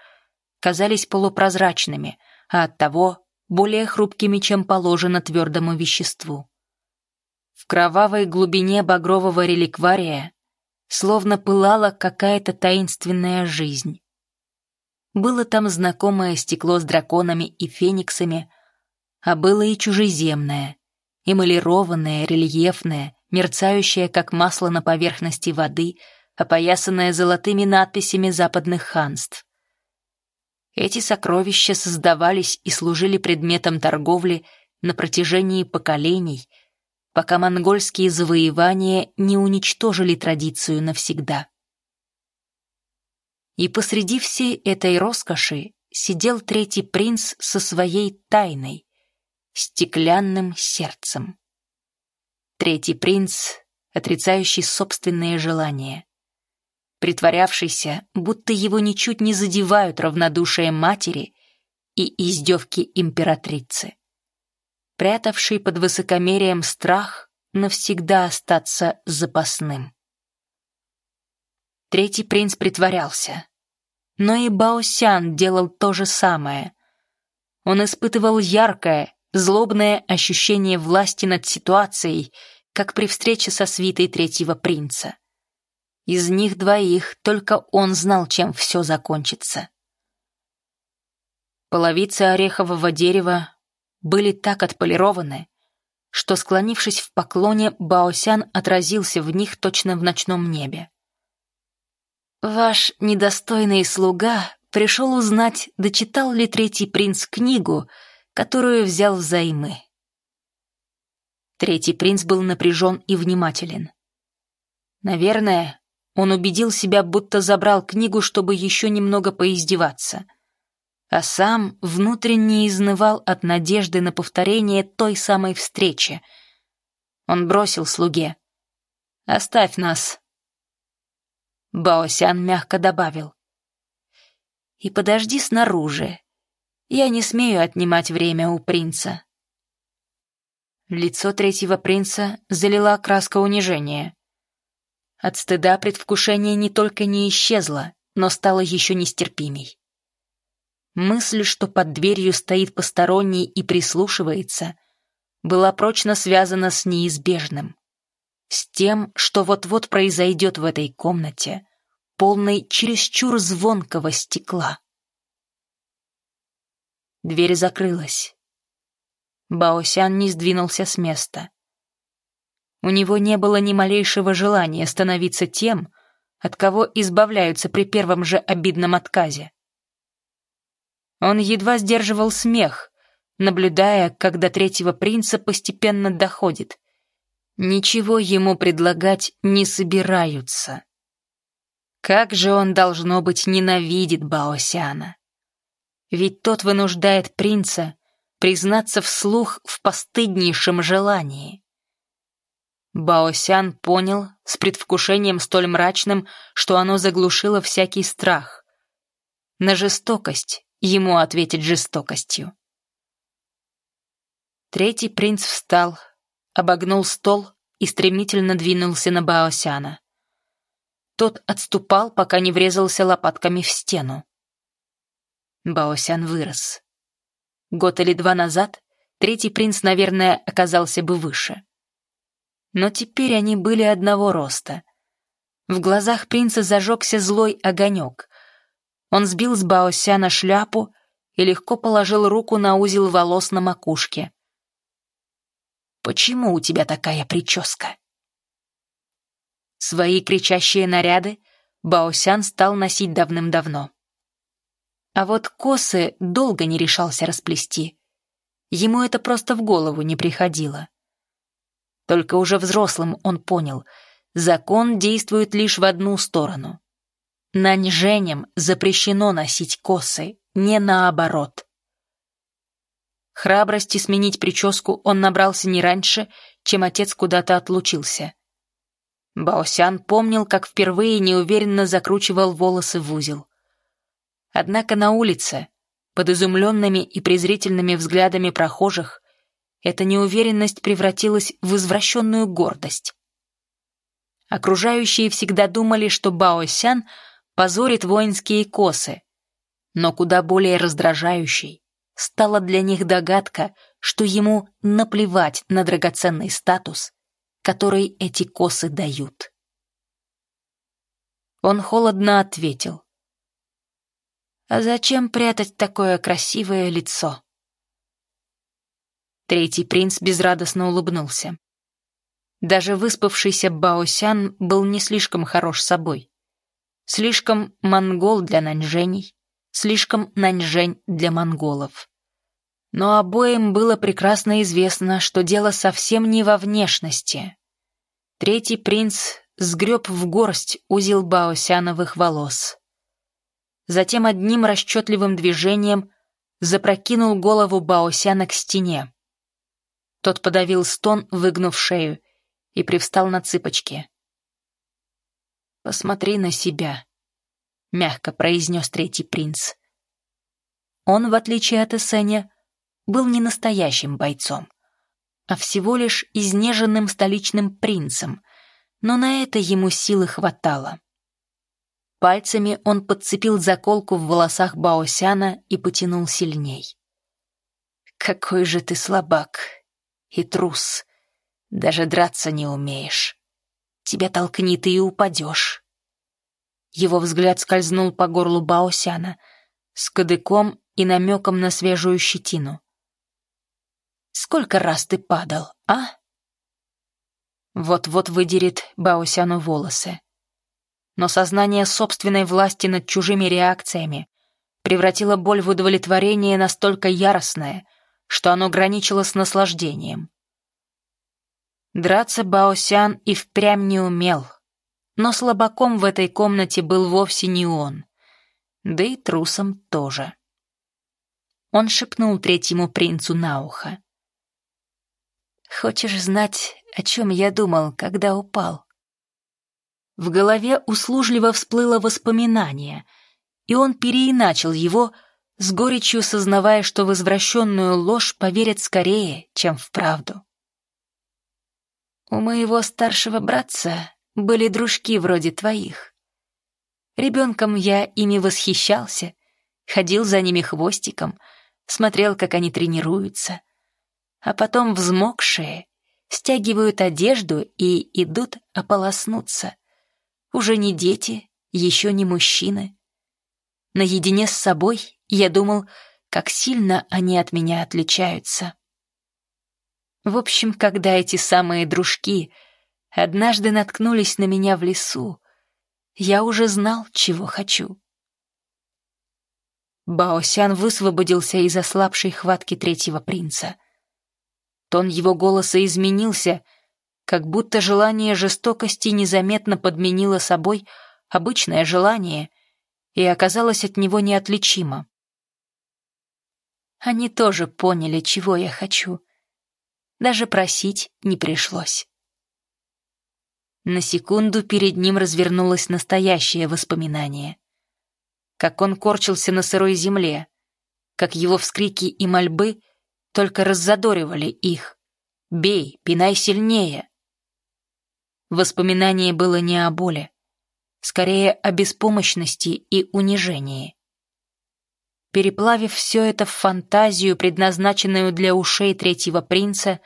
казались полупрозрачными, а оттого более хрупкими, чем положено твердому веществу. В кровавой глубине багрового реликвария словно пылала какая-то таинственная жизнь. Было там знакомое стекло с драконами и фениксами, а было и чужеземное, эмалированное, рельефное, мерцающее, как масло на поверхности воды, опоясанное золотыми надписями западных ханств. Эти сокровища создавались и служили предметом торговли на протяжении поколений — пока монгольские завоевания не уничтожили традицию навсегда. И посреди всей этой роскоши сидел третий принц со своей тайной, стеклянным сердцем. Третий принц, отрицающий собственные желания. Притворявшийся, будто его ничуть не задевают равнодушие матери и издевки императрицы. Прятавший под высокомерием страх навсегда остаться запасным. Третий принц притворялся. Но и Баосян делал то же самое. Он испытывал яркое, злобное ощущение власти над ситуацией, как при встрече со свитой третьего принца. Из них двоих только он знал, чем все закончится. Половицы орехового дерева были так отполированы, что, склонившись в поклоне, Баосян отразился в них точно в ночном небе. «Ваш недостойный слуга пришел узнать, дочитал ли третий принц книгу, которую взял взаймы». Третий принц был напряжен и внимателен. Наверное, он убедил себя, будто забрал книгу, чтобы еще немного поиздеваться. А сам внутренне изнывал от надежды на повторение той самой встречи. Он бросил слуге. «Оставь нас». Баосян мягко добавил. «И подожди снаружи. Я не смею отнимать время у принца». Лицо третьего принца залила краска унижения. От стыда предвкушение не только не исчезло, но стало еще нестерпимей. Мысль, что под дверью стоит посторонний и прислушивается, была прочно связана с неизбежным. С тем, что вот-вот произойдет в этой комнате, полной чересчур звонкого стекла. Дверь закрылась. Баосян не сдвинулся с места. У него не было ни малейшего желания становиться тем, от кого избавляются при первом же обидном отказе. Он едва сдерживал смех, наблюдая, как до третьего принца постепенно доходит. Ничего ему предлагать не собираются. Как же он, должно быть, ненавидит Баосяна. Ведь тот вынуждает принца признаться вслух в постыднейшем желании. Баосян понял с предвкушением столь мрачным, что оно заглушило всякий страх. На жестокость ему ответить жестокостью. Третий принц встал, обогнул стол и стремительно двинулся на Баосяна. Тот отступал, пока не врезался лопатками в стену. Баосян вырос. Год или два назад третий принц, наверное, оказался бы выше но теперь они были одного роста. В глазах принца зажегся злой огонек. Он сбил с Баосяна шляпу и легко положил руку на узел волос на макушке. «Почему у тебя такая прическа?» Свои кричащие наряды Баосян стал носить давным-давно. А вот косы долго не решался расплести. Ему это просто в голову не приходило. Только уже взрослым он понял, закон действует лишь в одну сторону. Наньженям запрещено носить косы, не наоборот. Храбрости сменить прическу он набрался не раньше, чем отец куда-то отлучился. Баосян помнил, как впервые неуверенно закручивал волосы в узел. Однако на улице, под изумленными и презрительными взглядами прохожих, эта неуверенность превратилась в извращенную гордость. Окружающие всегда думали, что Бао Сян позорит воинские косы, но куда более раздражающей стала для них догадка, что ему наплевать на драгоценный статус, который эти косы дают. Он холодно ответил. «А зачем прятать такое красивое лицо?» Третий принц безрадостно улыбнулся. Даже выспавшийся Баосян был не слишком хорош собой. Слишком монгол для наньжений, слишком наньжень для монголов. Но обоим было прекрасно известно, что дело совсем не во внешности. Третий принц сгреб в горсть узел Баосяновых волос. Затем одним расчетливым движением запрокинул голову Баосяна к стене. Тот подавил стон, выгнув шею, и привстал на цыпочки. «Посмотри на себя», — мягко произнес третий принц. Он, в отличие от Эссеня, был не настоящим бойцом, а всего лишь изнеженным столичным принцем, но на это ему силы хватало. Пальцами он подцепил заколку в волосах Баосяна и потянул сильней. «Какой же ты слабак и трус, даже драться не умеешь. Тебя толкнет и упадешь». Его взгляд скользнул по горлу Баосяна с кадыком и намеком на свежую щетину. «Сколько раз ты падал, а?» Вот-вот выдерет Баосяну волосы но сознание собственной власти над чужими реакциями превратило боль в удовлетворение настолько яростное, что оно граничило с наслаждением. Драться Баосян и впрямь не умел, но слабаком в этой комнате был вовсе не он, да и трусом тоже. Он шепнул третьему принцу на ухо. «Хочешь знать, о чем я думал, когда упал?» В голове услужливо всплыло воспоминание, и он переиначил его, с горечью сознавая, что в извращенную ложь поверят скорее, чем в правду. «У моего старшего братца были дружки вроде твоих. Ребенком я ими восхищался, ходил за ними хвостиком, смотрел, как они тренируются, а потом взмокшие стягивают одежду и идут ополоснуться» Уже не дети, еще не мужчины. Наедине с собой я думал, как сильно они от меня отличаются. В общем, когда эти самые дружки однажды наткнулись на меня в лесу, я уже знал, чего хочу. Баосян высвободился из ослабшей хватки третьего принца. Тон его голоса изменился, как будто желание жестокости незаметно подменило собой обычное желание и оказалось от него неотличимо. Они тоже поняли, чего я хочу. Даже просить не пришлось. На секунду перед ним развернулось настоящее воспоминание. Как он корчился на сырой земле, как его вскрики и мольбы только раззадоривали их. «Бей, пинай сильнее!» Воспоминание было не о боли, скорее о беспомощности и унижении. Переплавив все это в фантазию, предназначенную для ушей третьего принца,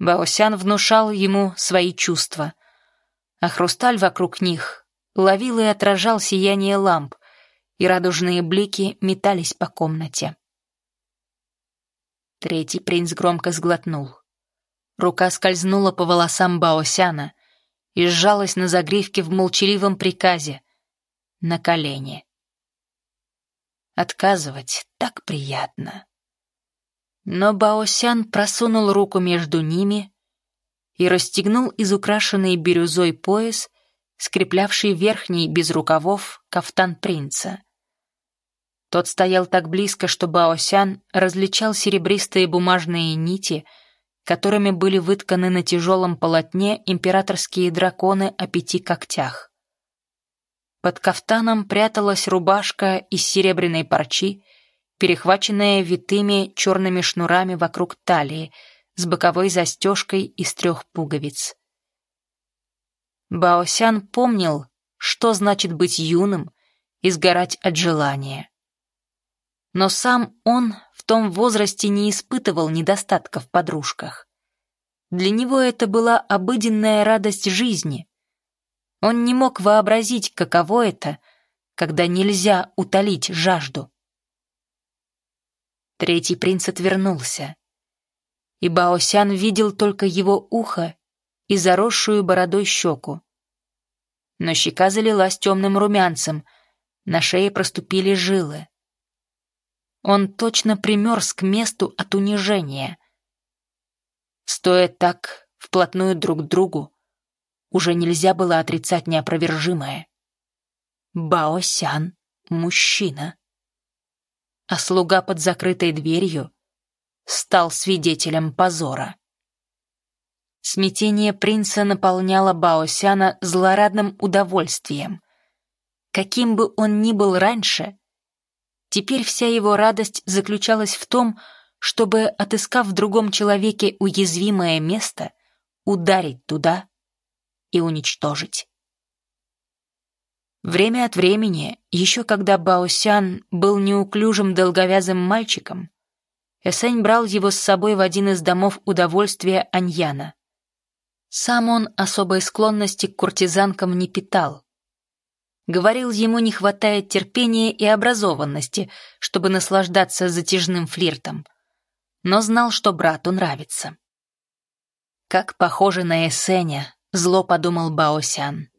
Баосян внушал ему свои чувства, а хрусталь вокруг них ловил и отражал сияние ламп, и радужные блики метались по комнате. Третий принц громко сглотнул. Рука скользнула по волосам Баосяна, и сжалась на загривке в молчаливом приказе. На колени. Отказывать так приятно. Но Баосян просунул руку между ними и расстегнул изукрашенный бирюзой пояс, скреплявший верхний без рукавов кафтан принца. Тот стоял так близко, что Баосян различал серебристые бумажные нити — которыми были вытканы на тяжелом полотне императорские драконы о пяти когтях. Под кафтаном пряталась рубашка из серебряной парчи, перехваченная витыми черными шнурами вокруг талии, с боковой застежкой из трех пуговиц. Баосян помнил, что значит быть юным и сгорать от желания. Но сам он в том возрасте не испытывал недостатков в подружках. Для него это была обыденная радость жизни. Он не мог вообразить, каково это, когда нельзя утолить жажду. Третий принц отвернулся, и Баосян видел только его ухо и заросшую бородой щеку. Но щека залилась темным румянцем, на шее проступили жилы. Он точно примерз к месту от унижения. Стоя так, вплотную друг к другу, уже нельзя было отрицать неопровержимое. Баосян — мужчина. А слуга под закрытой дверью стал свидетелем позора. Смятение принца наполняло Баосяна злорадным удовольствием. Каким бы он ни был раньше, теперь вся его радость заключалась в том, чтобы, отыскав в другом человеке уязвимое место, ударить туда и уничтожить. Время от времени, еще когда Баосян был неуклюжим долговязым мальчиком, Эсень брал его с собой в один из домов удовольствия Аньяна. Сам он особой склонности к куртизанкам не питал. Говорил, ему не хватает терпения и образованности, чтобы наслаждаться затяжным флиртом, но знал, что брату нравится. «Как похоже на Эсеня», — зло подумал Баосян.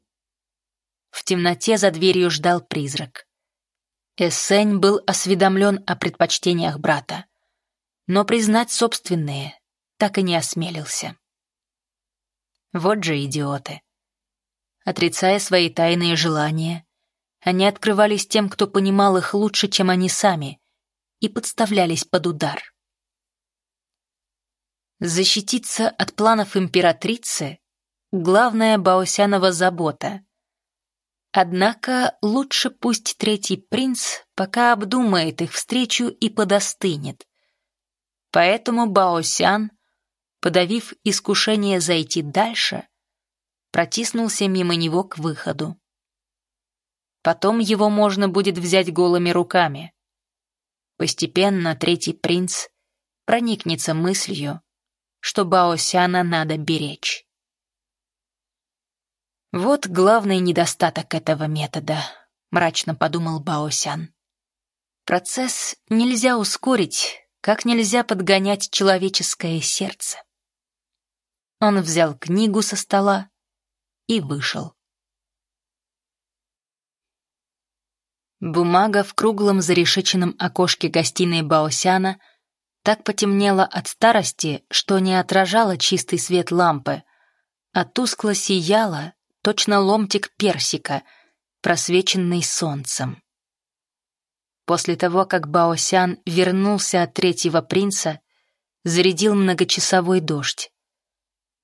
В темноте за дверью ждал призрак. Эссень был осведомлен о предпочтениях брата, но признать собственные так и не осмелился. Вот же идиоты. Отрицая свои тайные желания, они открывались тем, кто понимал их лучше, чем они сами, и подставлялись под удар. Защититься от планов императрицы — главная Баосянова забота. Однако лучше пусть третий принц пока обдумает их встречу и подостынет. Поэтому Баосян подавив искушение зайти дальше, протиснулся мимо него к выходу. Потом его можно будет взять голыми руками. Постепенно третий принц проникнется мыслью, что Баосяна надо беречь. «Вот главный недостаток этого метода», — мрачно подумал Баосян. «Процесс нельзя ускорить, как нельзя подгонять человеческое сердце». Он взял книгу со стола и вышел. Бумага в круглом зарешеченном окошке гостиной Баосяна так потемнела от старости, что не отражала чистый свет лампы, а тускло сияла, точно ломтик персика, просвеченный солнцем. После того, как Баосян вернулся от третьего принца, зарядил многочасовой дождь.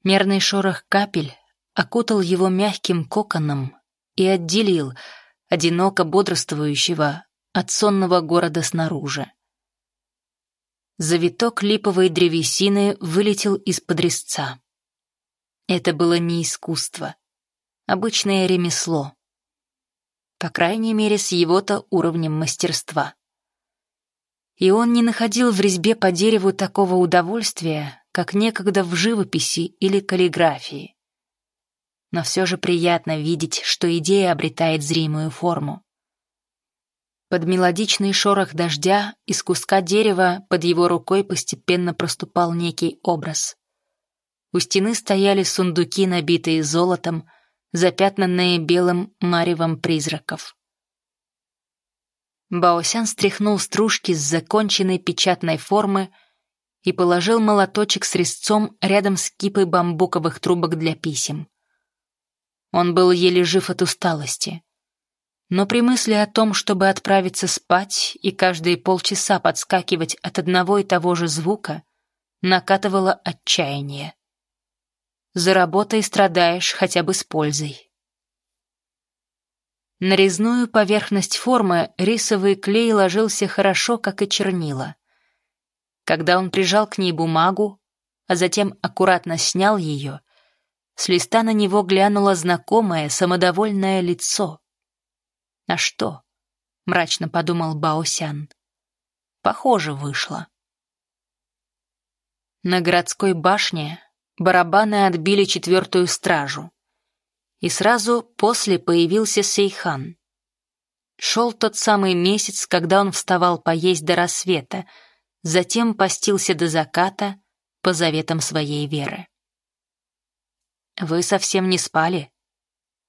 Мерный шорох капель окутал его мягким коконом и отделил одиноко бодрствующего от сонного города снаружи. Завиток липовой древесины вылетел из-под резца. Это было не искусство, обычное ремесло. По крайней мере, с его-то уровнем мастерства. И он не находил в резьбе по дереву такого удовольствия, как некогда в живописи или каллиграфии. Но все же приятно видеть, что идея обретает зримую форму. Под мелодичный шорох дождя из куска дерева под его рукой постепенно проступал некий образ. У стены стояли сундуки, набитые золотом, запятнанные белым маревом призраков. Баосян стряхнул стружки с законченной печатной формы и положил молоточек с резцом рядом с кипой бамбуковых трубок для писем. Он был еле жив от усталости. Но при мысли о том, чтобы отправиться спать и каждые полчаса подскакивать от одного и того же звука, накатывало отчаяние. За работой страдаешь хотя бы с пользой. На резную поверхность формы рисовый клей ложился хорошо, как и чернила. Когда он прижал к ней бумагу, а затем аккуратно снял ее, с листа на него глянуло знакомое самодовольное лицо. «А что?» — мрачно подумал Баосян. «Похоже вышло». На городской башне барабаны отбили четвертую стражу. И сразу после появился Сейхан. Шел тот самый месяц, когда он вставал поесть до рассвета — затем постился до заката по заветам своей веры. «Вы совсем не спали?»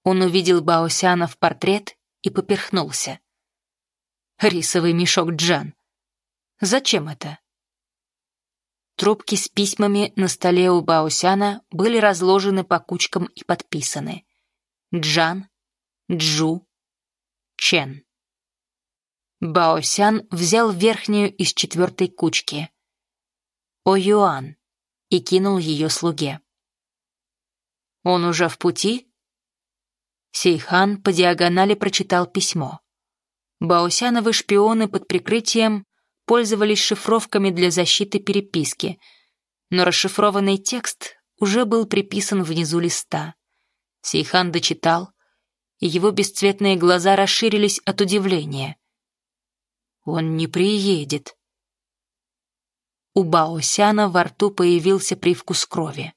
Он увидел Баосяна в портрет и поперхнулся. «Рисовый мешок Джан. Зачем это?» Трубки с письмами на столе у Баосяна были разложены по кучкам и подписаны. Джан, Джу, Чен. Баосян взял верхнюю из четвертой кучки. О Юан и кинул ее слуге. Он уже в пути? Сейхан по диагонали прочитал письмо. Баосяновы шпионы под прикрытием пользовались шифровками для защиты переписки, но расшифрованный текст уже был приписан внизу листа. Сейхан дочитал, и его бесцветные глаза расширились от удивления. «Он не приедет». У Баосяна во рту появился привкус крови.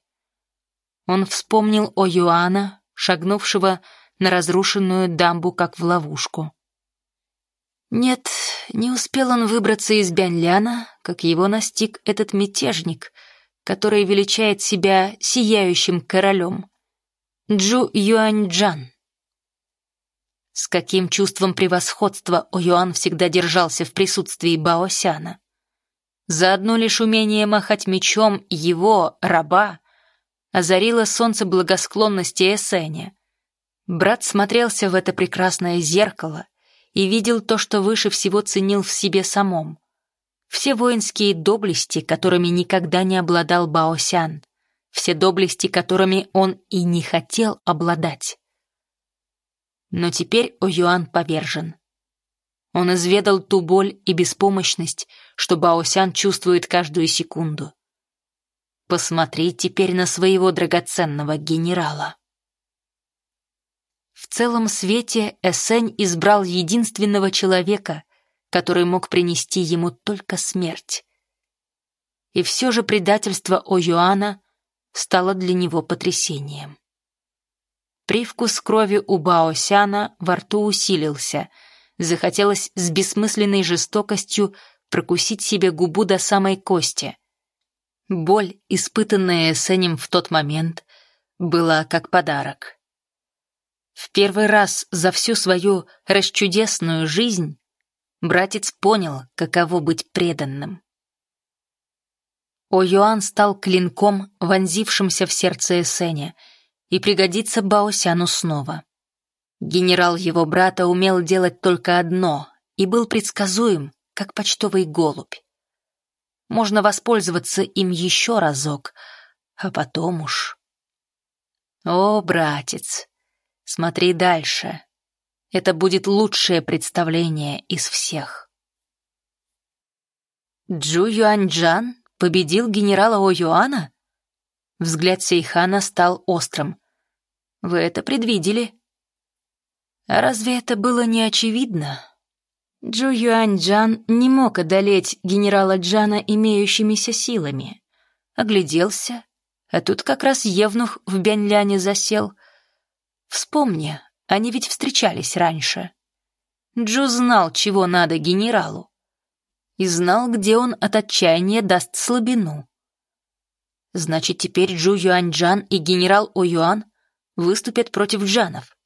Он вспомнил о Юана, шагнувшего на разрушенную дамбу, как в ловушку. Нет, не успел он выбраться из Бянляна, как его настиг этот мятежник, который величает себя сияющим королем. Джу Юаньджан. С каким чувством превосходства Оюан всегда держался в присутствии Баосяна. За одно лишь умение махать мечом его, раба, озарило солнце благосклонности Эсеня. Брат смотрелся в это прекрасное зеркало и видел то, что выше всего ценил в себе самом. Все воинские доблести, которыми никогда не обладал Баосян, все доблести, которыми он и не хотел обладать. Но теперь Оюан повержен. Он изведал ту боль и беспомощность, что Баосян чувствует каждую секунду. Посмотри теперь на своего драгоценного генерала. В целом свете Эсень избрал единственного человека, который мог принести ему только смерть. И все же предательство О'Юана стало для него потрясением. Привкус крови у Баосяна во рту усилился, захотелось с бессмысленной жестокостью прокусить себе губу до самой кости — Боль, испытанная Сенем в тот момент, была как подарок. В первый раз за всю свою расчудесную жизнь братец понял, каково быть преданным. О Юан стал клинком, вонзившимся в сердце Эсеня, и пригодится Баосяну снова. Генерал его брата умел делать только одно и был предсказуем, как почтовый голубь. Можно воспользоваться им еще разок, а потом уж... О, братец, смотри дальше. Это будет лучшее представление из всех. Джу Юаньджан победил генерала О Юана? Взгляд Сейхана стал острым. Вы это предвидели? А разве это было не очевидно? Джу Юань-Джан не мог одолеть генерала Джана имеющимися силами. Огляделся, а тут как раз Евнух в Бяньляне засел. Вспомни, они ведь встречались раньше. Джу знал, чего надо генералу. И знал, где он от отчаяния даст слабину. Значит, теперь Джу Юань-Джан и генерал О Юан выступят против Джанов.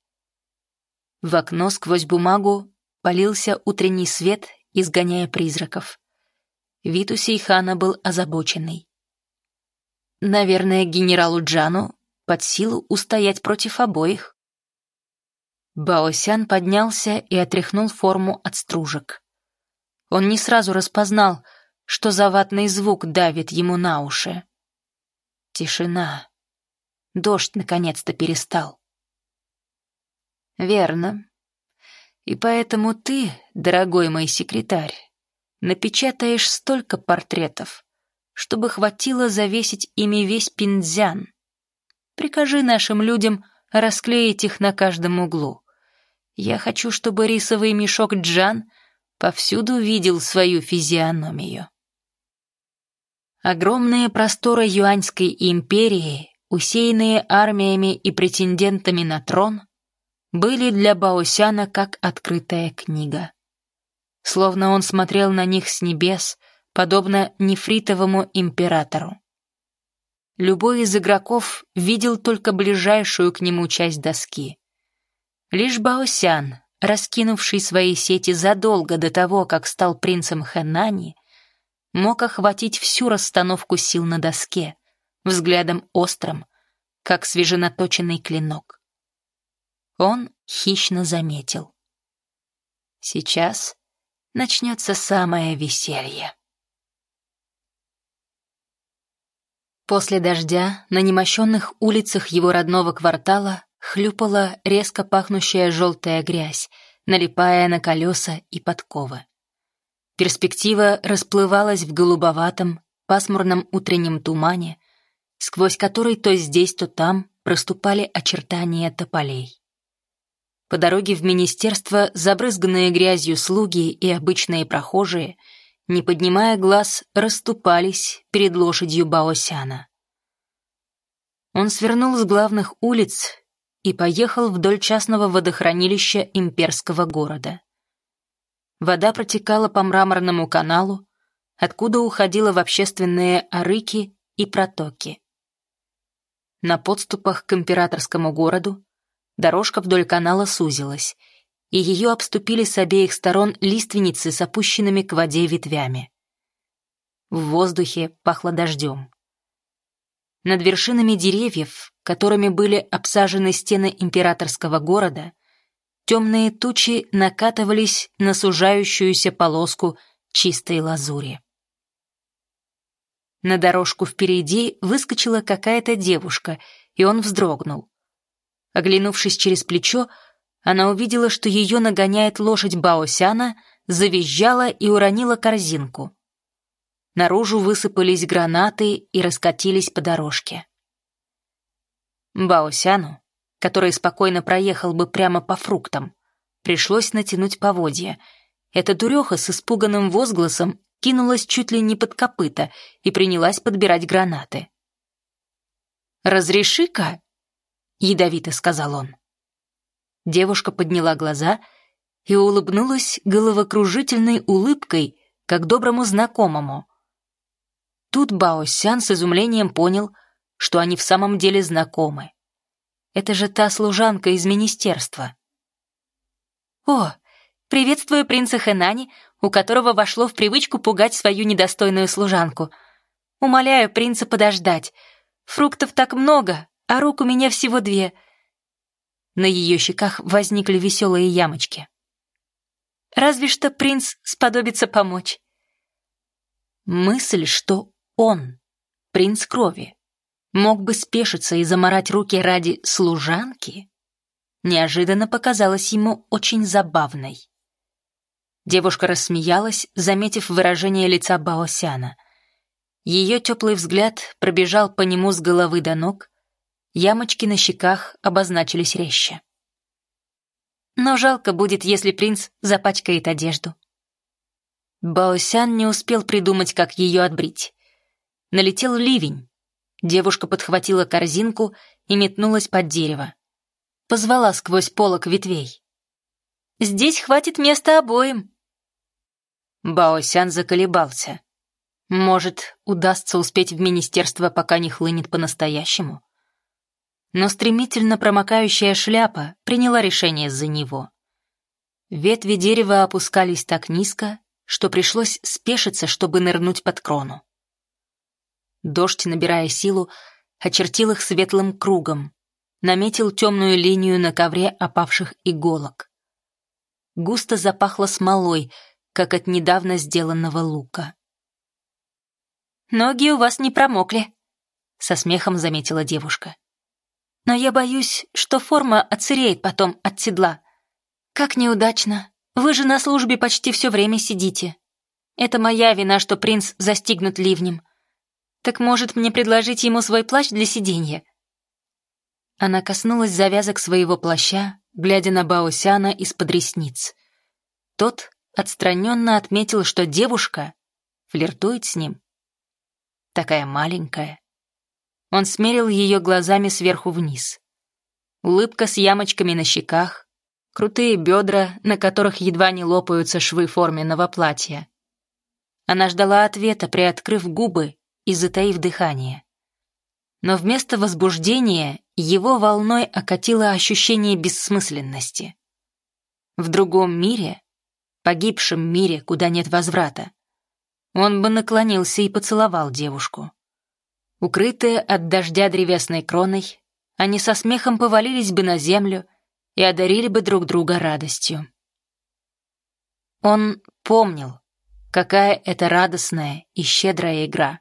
В окно сквозь бумагу Полился утренний свет, изгоняя призраков. Вид у Сейхана был озабоченный. Наверное, генералу Джану под силу устоять против обоих. Баосян поднялся и отряхнул форму от стружек. Он не сразу распознал, что заватный звук давит ему на уши. Тишина. Дождь наконец-то перестал. Верно, и поэтому ты, дорогой мой секретарь, напечатаешь столько портретов, чтобы хватило завесить ими весь Пиндзян. Прикажи нашим людям расклеить их на каждом углу. Я хочу, чтобы рисовый мешок Джан повсюду видел свою физиономию. Огромные просторы Юаньской империи, усеянные армиями и претендентами на трон, были для Баосяна как открытая книга. Словно он смотрел на них с небес, подобно нефритовому императору. Любой из игроков видел только ближайшую к нему часть доски. Лишь Баосян, раскинувший свои сети задолго до того, как стал принцем Хэнани, мог охватить всю расстановку сил на доске, взглядом острым, как свеженаточенный клинок. Он хищно заметил. Сейчас начнется самое веселье. После дождя на немощенных улицах его родного квартала хлюпала резко пахнущая желтая грязь, налипая на колеса и подковы. Перспектива расплывалась в голубоватом, пасмурном утреннем тумане, сквозь который то здесь, то там проступали очертания тополей. По дороге в министерство забрызганные грязью слуги и обычные прохожие, не поднимая глаз, расступались перед лошадью Баосяна. Он свернул с главных улиц и поехал вдоль частного водохранилища имперского города. Вода протекала по мраморному каналу, откуда уходила в общественные арыки и протоки. На подступах к императорскому городу дорожка вдоль канала сузилась, и ее обступили с обеих сторон лиственницы с опущенными к воде ветвями. В воздухе пахло дождем. Над вершинами деревьев, которыми были обсажены стены императорского города, темные тучи накатывались на сужающуюся полоску чистой лазури. На дорожку впереди выскочила какая-то девушка, и он вздрогнул. Оглянувшись через плечо, она увидела, что ее нагоняет лошадь Баосяна, завизжала и уронила корзинку. Наружу высыпались гранаты и раскатились по дорожке. Баосяну, который спокойно проехал бы прямо по фруктам, пришлось натянуть поводья. Эта дуреха с испуганным возгласом кинулась чуть ли не под копыта и принялась подбирать гранаты. «Разреши-ка», — ядовито сказал он. Девушка подняла глаза и улыбнулась головокружительной улыбкой, как доброму знакомому. Тут Бао Сян с изумлением понял, что они в самом деле знакомы. Это же та служанка из министерства. «О, приветствую принца Хэнани, у которого вошло в привычку пугать свою недостойную служанку. Умоляю принца подождать. Фруктов так много, а рук у меня всего две». На ее щеках возникли веселые ямочки. «Разве что принц сподобится помочь». Мысль, что он, принц крови, мог бы спешиться и заморать руки ради служанки, неожиданно показалась ему очень забавной. Девушка рассмеялась, заметив выражение лица Баосяна. Ее теплый взгляд пробежал по нему с головы до ног, ямочки на щеках обозначились резче. Но жалко будет, если принц запачкает одежду. Баосян не успел придумать, как ее отбрить. Налетел ливень. Девушка подхватила корзинку и метнулась под дерево. Позвала сквозь полок ветвей. «Здесь хватит места обоим». Баосян заколебался. Может, удастся успеть в министерство, пока не хлынет по-настоящему? Но стремительно промокающая шляпа приняла решение за него. Ветви дерева опускались так низко, что пришлось спешиться, чтобы нырнуть под крону. Дождь, набирая силу, очертил их светлым кругом, наметил темную линию на ковре опавших иголок. Густо запахло смолой, как от недавно сделанного лука. «Ноги у вас не промокли», — со смехом заметила девушка. «Но я боюсь, что форма отсыреет потом от седла. Как неудачно. Вы же на службе почти все время сидите. Это моя вина, что принц застигнут ливнем. Так может мне предложить ему свой плащ для сиденья?» Она коснулась завязок своего плаща, глядя на Баосяна из-под ресниц. Тот отстраненно отметил, что девушка флиртует с ним. Такая маленькая. Он смерил ее глазами сверху вниз. Улыбка с ямочками на щеках, крутые бедра, на которых едва не лопаются швы форменного платья. Она ждала ответа, приоткрыв губы и затаив дыхание. Но вместо возбуждения его волной окатило ощущение бессмысленности. В другом мире, погибшем мире, куда нет возврата, он бы наклонился и поцеловал девушку. Укрытые от дождя древесной кроной, они со смехом повалились бы на землю и одарили бы друг друга радостью. Он помнил, какая это радостная и щедрая игра.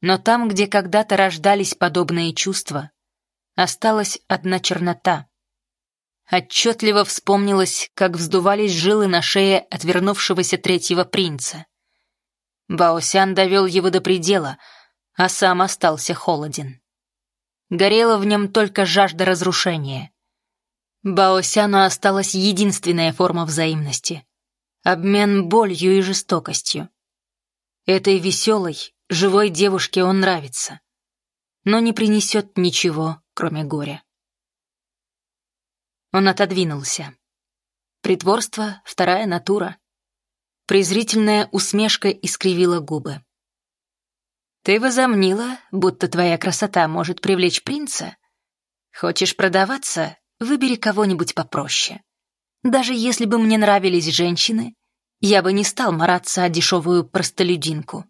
Но там, где когда-то рождались подобные чувства, осталась одна чернота. Отчетливо вспомнилось, как вздувались жилы на шее отвернувшегося третьего принца. Баосян довел его до предела, а сам остался холоден. Горела в нем только жажда разрушения. Баосяну осталась единственная форма взаимности — обмен болью и жестокостью. Этой веселой, живой девушке он нравится, но не принесет ничего, кроме горя. Он отодвинулся. Притворство — вторая натура. Презрительная усмешка искривила губы. «Ты возомнила, будто твоя красота может привлечь принца? Хочешь продаваться? Выбери кого-нибудь попроще. Даже если бы мне нравились женщины, я бы не стал мараться о дешевую простолюдинку».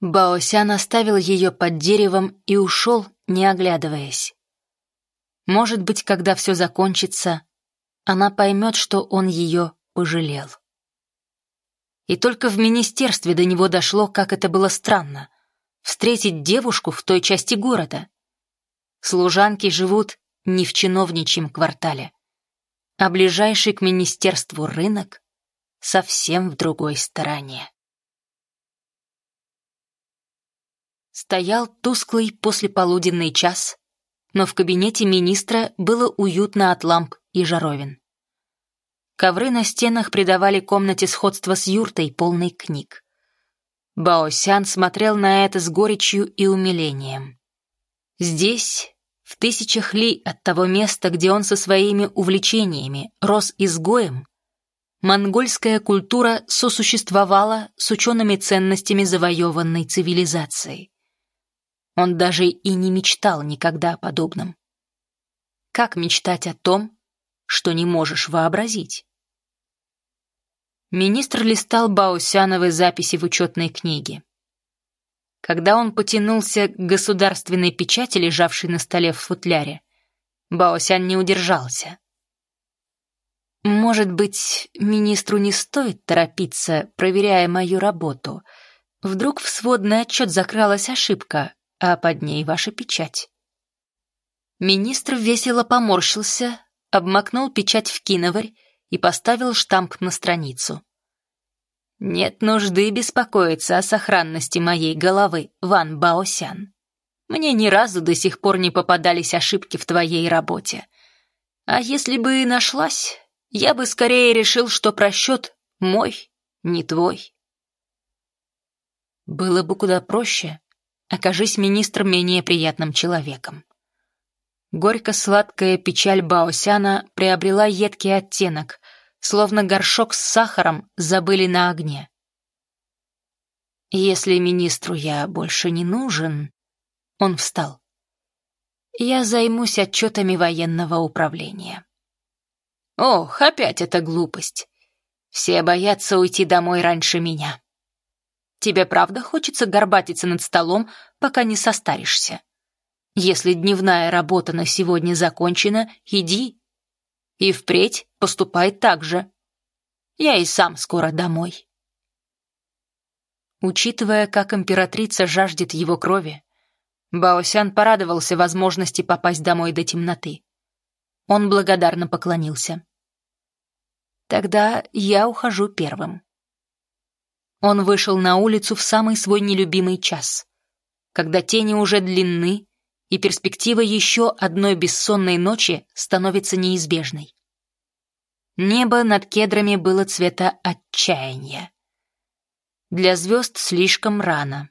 Баосян оставил ее под деревом и ушел, не оглядываясь. Может быть, когда все закончится, она поймет, что он ее пожалел. И только в министерстве до него дошло, как это было странно — встретить девушку в той части города. Служанки живут не в чиновничьем квартале, а ближайший к министерству рынок совсем в другой стороне. Стоял тусклый послеполуденный час, но в кабинете министра было уютно от ламп и жаровин. Ковры на стенах придавали комнате сходство с юртой, полной книг. Баосян смотрел на это с горечью и умилением. Здесь, в тысячах ли от того места, где он со своими увлечениями рос изгоем, монгольская культура сосуществовала с учеными ценностями завоеванной цивилизации. Он даже и не мечтал никогда о подобном. Как мечтать о том, что не можешь вообразить? Министр листал Баусяновой записи в учетной книге. Когда он потянулся к государственной печати, лежавшей на столе в футляре, Баосян не удержался. «Может быть, министру не стоит торопиться, проверяя мою работу. Вдруг в сводный отчет закралась ошибка, а под ней ваша печать». Министр весело поморщился, обмакнул печать в киноварь и поставил штамп на страницу. «Нет нужды беспокоиться о сохранности моей головы, Ван Баосян. Мне ни разу до сих пор не попадались ошибки в твоей работе. А если бы и нашлась, я бы скорее решил, что просчет мой, не твой». Было бы куда проще, окажись министр менее приятным человеком. Горько-сладкая печаль Баосяна приобрела едкий оттенок, словно горшок с сахаром забыли на огне. «Если министру я больше не нужен...» Он встал. «Я займусь отчетами военного управления». «Ох, опять эта глупость. Все боятся уйти домой раньше меня. Тебе правда хочется горбатиться над столом, пока не состаришься?» Если дневная работа на сегодня закончена, иди. И впредь поступай так же. Я и сам скоро домой. Учитывая, как императрица жаждет его крови, Баосян порадовался возможности попасть домой до темноты. Он благодарно поклонился. «Тогда я ухожу первым». Он вышел на улицу в самый свой нелюбимый час, когда тени уже длинны, и перспектива еще одной бессонной ночи становится неизбежной. Небо над кедрами было цвета отчаяния. Для звезд слишком рано.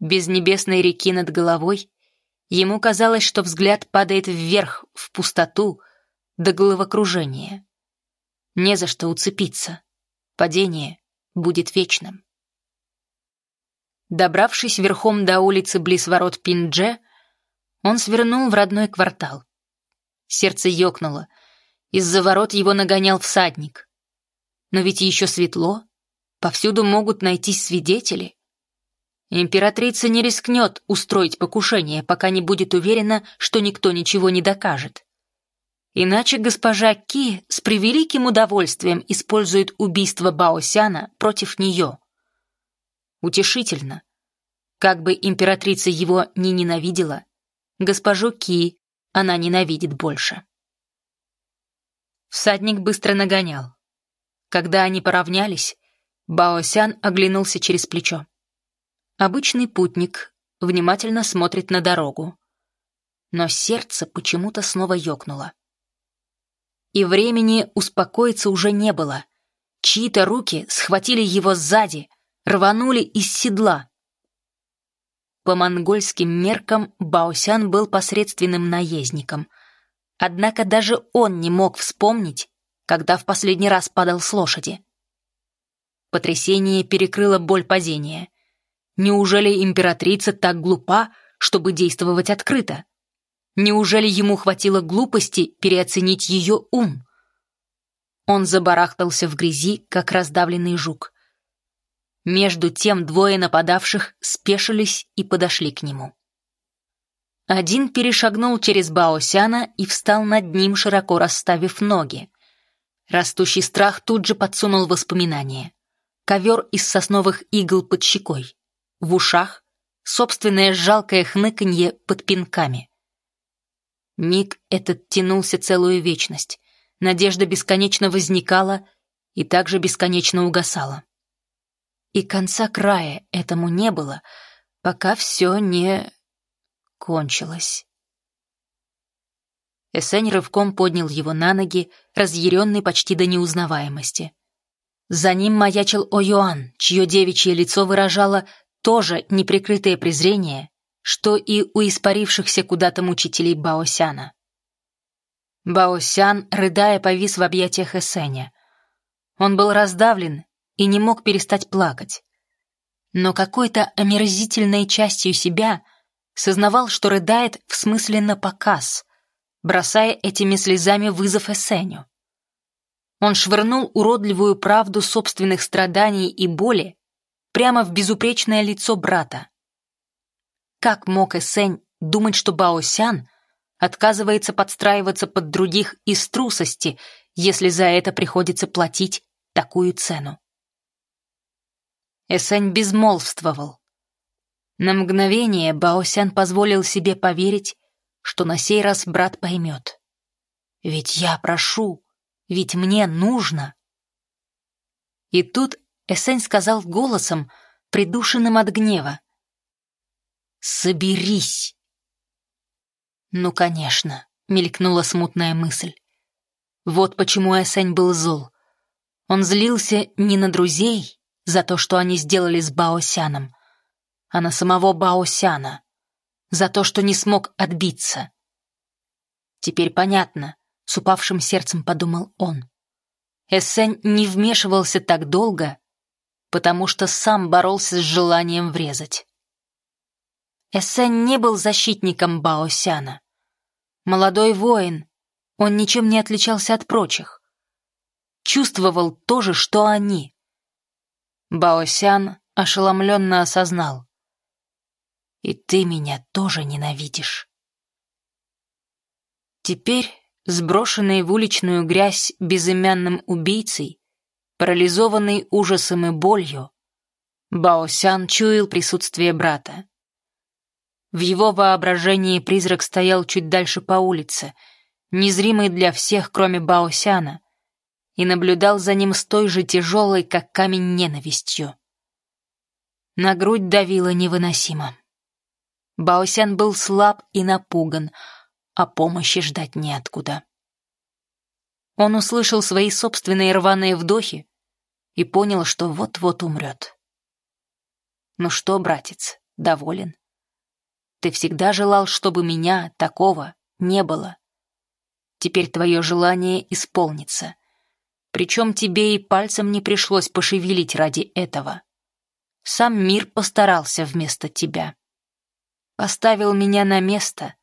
Без небесной реки над головой ему казалось, что взгляд падает вверх, в пустоту, до головокружения. Не за что уцепиться. Падение будет вечным. Добравшись верхом до улицы близ ворот Пиндже, он свернул в родной квартал. Сердце ёкнуло. Из-за ворот его нагонял всадник. Но ведь еще светло. Повсюду могут найтись свидетели. Императрица не рискнет устроить покушение, пока не будет уверена, что никто ничего не докажет. Иначе госпожа Ки с превеликим удовольствием использует убийство Баосяна против нее. Утешительно. Как бы императрица его не ненавидела, госпожу Ки она ненавидит больше. Всадник быстро нагонял. Когда они поравнялись, Баосян оглянулся через плечо. Обычный путник внимательно смотрит на дорогу. Но сердце почему-то снова ёкнуло. И времени успокоиться уже не было. Чьи-то руки схватили его сзади, рванули из седла. По монгольским меркам Баосян был посредственным наездником. Однако даже он не мог вспомнить, когда в последний раз падал с лошади. Потрясение перекрыло боль падения. Неужели императрица так глупа, чтобы действовать открыто? Неужели ему хватило глупости переоценить ее ум? Он забарахтался в грязи, как раздавленный жук. Между тем двое нападавших спешились и подошли к нему. Один перешагнул через Баосяна и встал над ним, широко расставив ноги. Растущий страх тут же подсунул воспоминания. Ковер из сосновых игл под щекой. В ушах собственное жалкое хныканье под пинками. Миг этот тянулся целую вечность. Надежда бесконечно возникала и также бесконечно угасала. И конца края этому не было, пока все не кончилось. Эсень рывком поднял его на ноги, разъяренный почти до неузнаваемости. За ним маячил О'Юан, чье девичье лицо выражало тоже неприкрытое презрение, что и у испарившихся куда-то мучителей Баосяна. Баосян, рыдая, повис в объятиях Эсеня. Он был раздавлен и не мог перестать плакать. Но какой-то омерзительной частью себя сознавал, что рыдает в смысле на показ, бросая этими слезами вызов Эссеню. Он швырнул уродливую правду собственных страданий и боли прямо в безупречное лицо брата. Как мог Эссень думать, что Баосян отказывается подстраиваться под других из трусости, если за это приходится платить такую цену? Эсень безмолвствовал. На мгновение Баосян позволил себе поверить, что на сей раз брат поймет. «Ведь я прошу, ведь мне нужно». И тут Эсень сказал голосом, придушенным от гнева. «Соберись!» «Ну, конечно», — мелькнула смутная мысль. Вот почему Эсень был зол. Он злился не на друзей, за то, что они сделали с Баосяном, а на самого Баосяна, за то, что не смог отбиться. Теперь понятно, с упавшим сердцем подумал он. Эссень не вмешивался так долго, потому что сам боролся с желанием врезать. Эссень не был защитником Баосяна. Молодой воин, он ничем не отличался от прочих. Чувствовал то же, что они. Баосян ошеломленно осознал. «И ты меня тоже ненавидишь». Теперь, сброшенный в уличную грязь безымянным убийцей, парализованный ужасом и болью, Баосян чуял присутствие брата. В его воображении призрак стоял чуть дальше по улице, незримый для всех, кроме Баосяна, и наблюдал за ним с той же тяжелой, как камень, ненавистью. На грудь давило невыносимо. Баосян был слаб и напуган, а помощи ждать неоткуда. Он услышал свои собственные рваные вдохи и понял, что вот-вот умрет. «Ну что, братец, доволен? Ты всегда желал, чтобы меня, такого, не было. Теперь твое желание исполнится» Причем тебе и пальцем не пришлось пошевелить ради этого. Сам мир постарался вместо тебя. Поставил меня на место,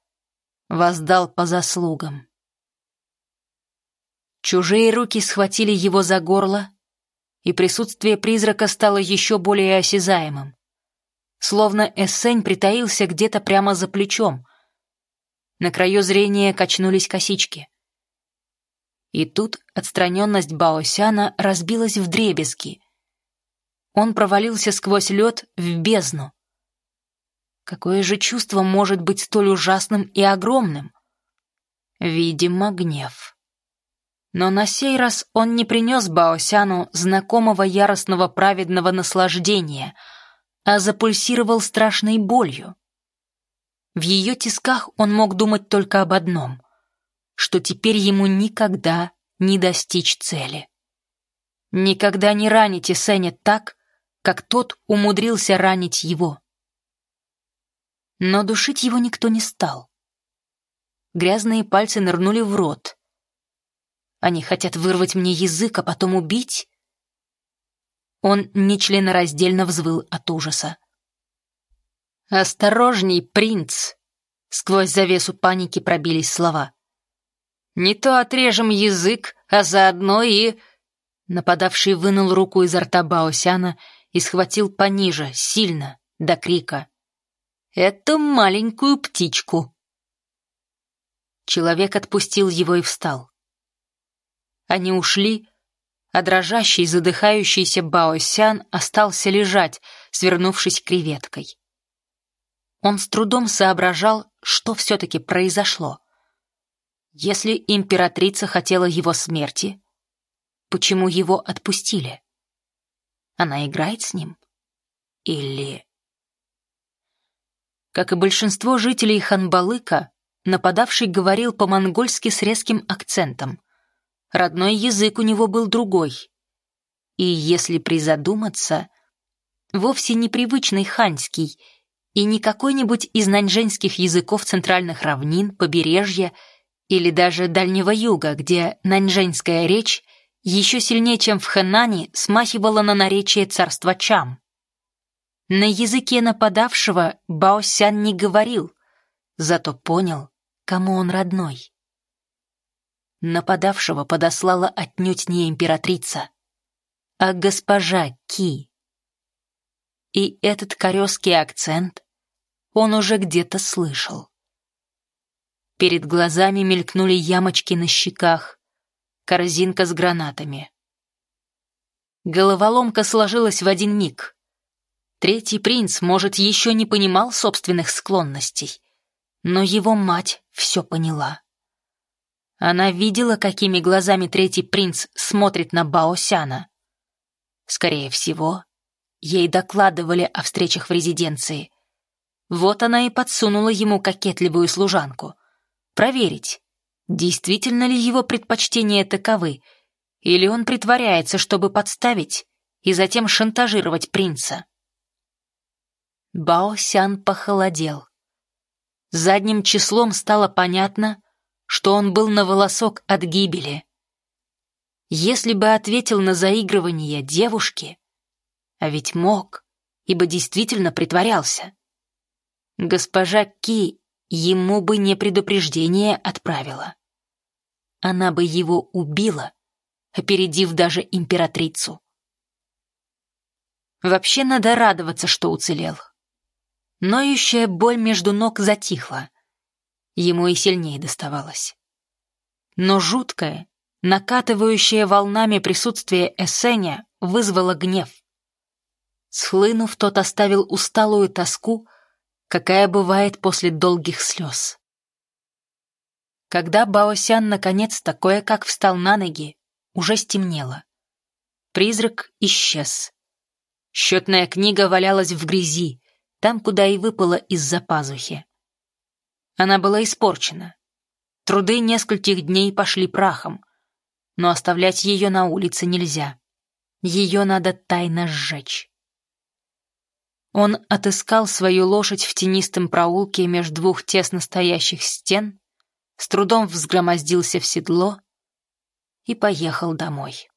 воздал по заслугам. Чужие руки схватили его за горло, и присутствие призрака стало еще более осязаемым. Словно Эссень притаился где-то прямо за плечом. На краю зрения качнулись косички. И тут отстраненность Баосяна разбилась в дребезги. Он провалился сквозь лед в бездну. Какое же чувство может быть столь ужасным и огромным? Видимо, гнев. Но на сей раз он не принес Баосяну знакомого яростного праведного наслаждения, а запульсировал страшной болью. В ее тисках он мог думать только об одном, что теперь ему никогда не достичь цели. Никогда не раните Сеня так, как тот умудрился ранить его. Но душить его никто не стал. Грязные пальцы нырнули в рот. Они хотят вырвать мне язык, а потом убить? Он нечленораздельно взвыл от ужаса. «Осторожней, принц!» Сквозь завесу паники пробились слова. «Не то отрежем язык, а заодно и...» Нападавший вынул руку изо рта Баосяна и схватил пониже, сильно, до крика. «Это маленькую птичку!» Человек отпустил его и встал. Они ушли, а дрожащий, задыхающийся Баосян остался лежать, свернувшись креветкой. Он с трудом соображал, что все-таки произошло. Если императрица хотела его смерти, почему его отпустили? Она играет с ним? Или... Как и большинство жителей Ханбалыка, нападавший говорил по-монгольски с резким акцентом. Родной язык у него был другой. И, если призадуматься, вовсе непривычный ханьский — и не какой-нибудь из наньжэнских языков центральных равнин, побережья или даже Дальнего Юга, где наньжэнская речь еще сильнее, чем в Хэнане, смахивала на наречие царства Чам. На языке нападавшего Баосян не говорил, зато понял, кому он родной. Нападавшего подослала отнюдь не императрица, а госпожа Ки. И этот корёский акцент он уже где-то слышал. Перед глазами мелькнули ямочки на щеках, корзинка с гранатами. Головоломка сложилась в один миг. Третий принц, может, еще не понимал собственных склонностей, но его мать все поняла. Она видела, какими глазами третий принц смотрит на Баосяна. Скорее всего, Ей докладывали о встречах в резиденции. Вот она и подсунула ему кокетливую служанку. Проверить, действительно ли его предпочтения таковы, или он притворяется, чтобы подставить и затем шантажировать принца. Бао Сян похолодел. Задним числом стало понятно, что он был на волосок от гибели. Если бы ответил на заигрывание девушки, а ведь мог, ибо действительно притворялся. Госпожа Ки ему бы не предупреждение отправила. Она бы его убила, опередив даже императрицу. Вообще надо радоваться, что уцелел. Ноющая боль между ног затихла. Ему и сильнее доставалось. Но жуткое, накатывающее волнами присутствие Эссеня вызвало гнев. Схлынув, тот оставил усталую тоску, какая бывает после долгих слез. Когда Баосян наконец-то кое-как встал на ноги, уже стемнело. Призрак исчез. Счетная книга валялась в грязи, там, куда и выпала из-за пазухи. Она была испорчена. Труды нескольких дней пошли прахом, но оставлять ее на улице нельзя. Ее надо тайно сжечь. Он отыскал свою лошадь в тенистом проулке между двух тесно стоящих стен, с трудом взгромоздился в седло и поехал домой.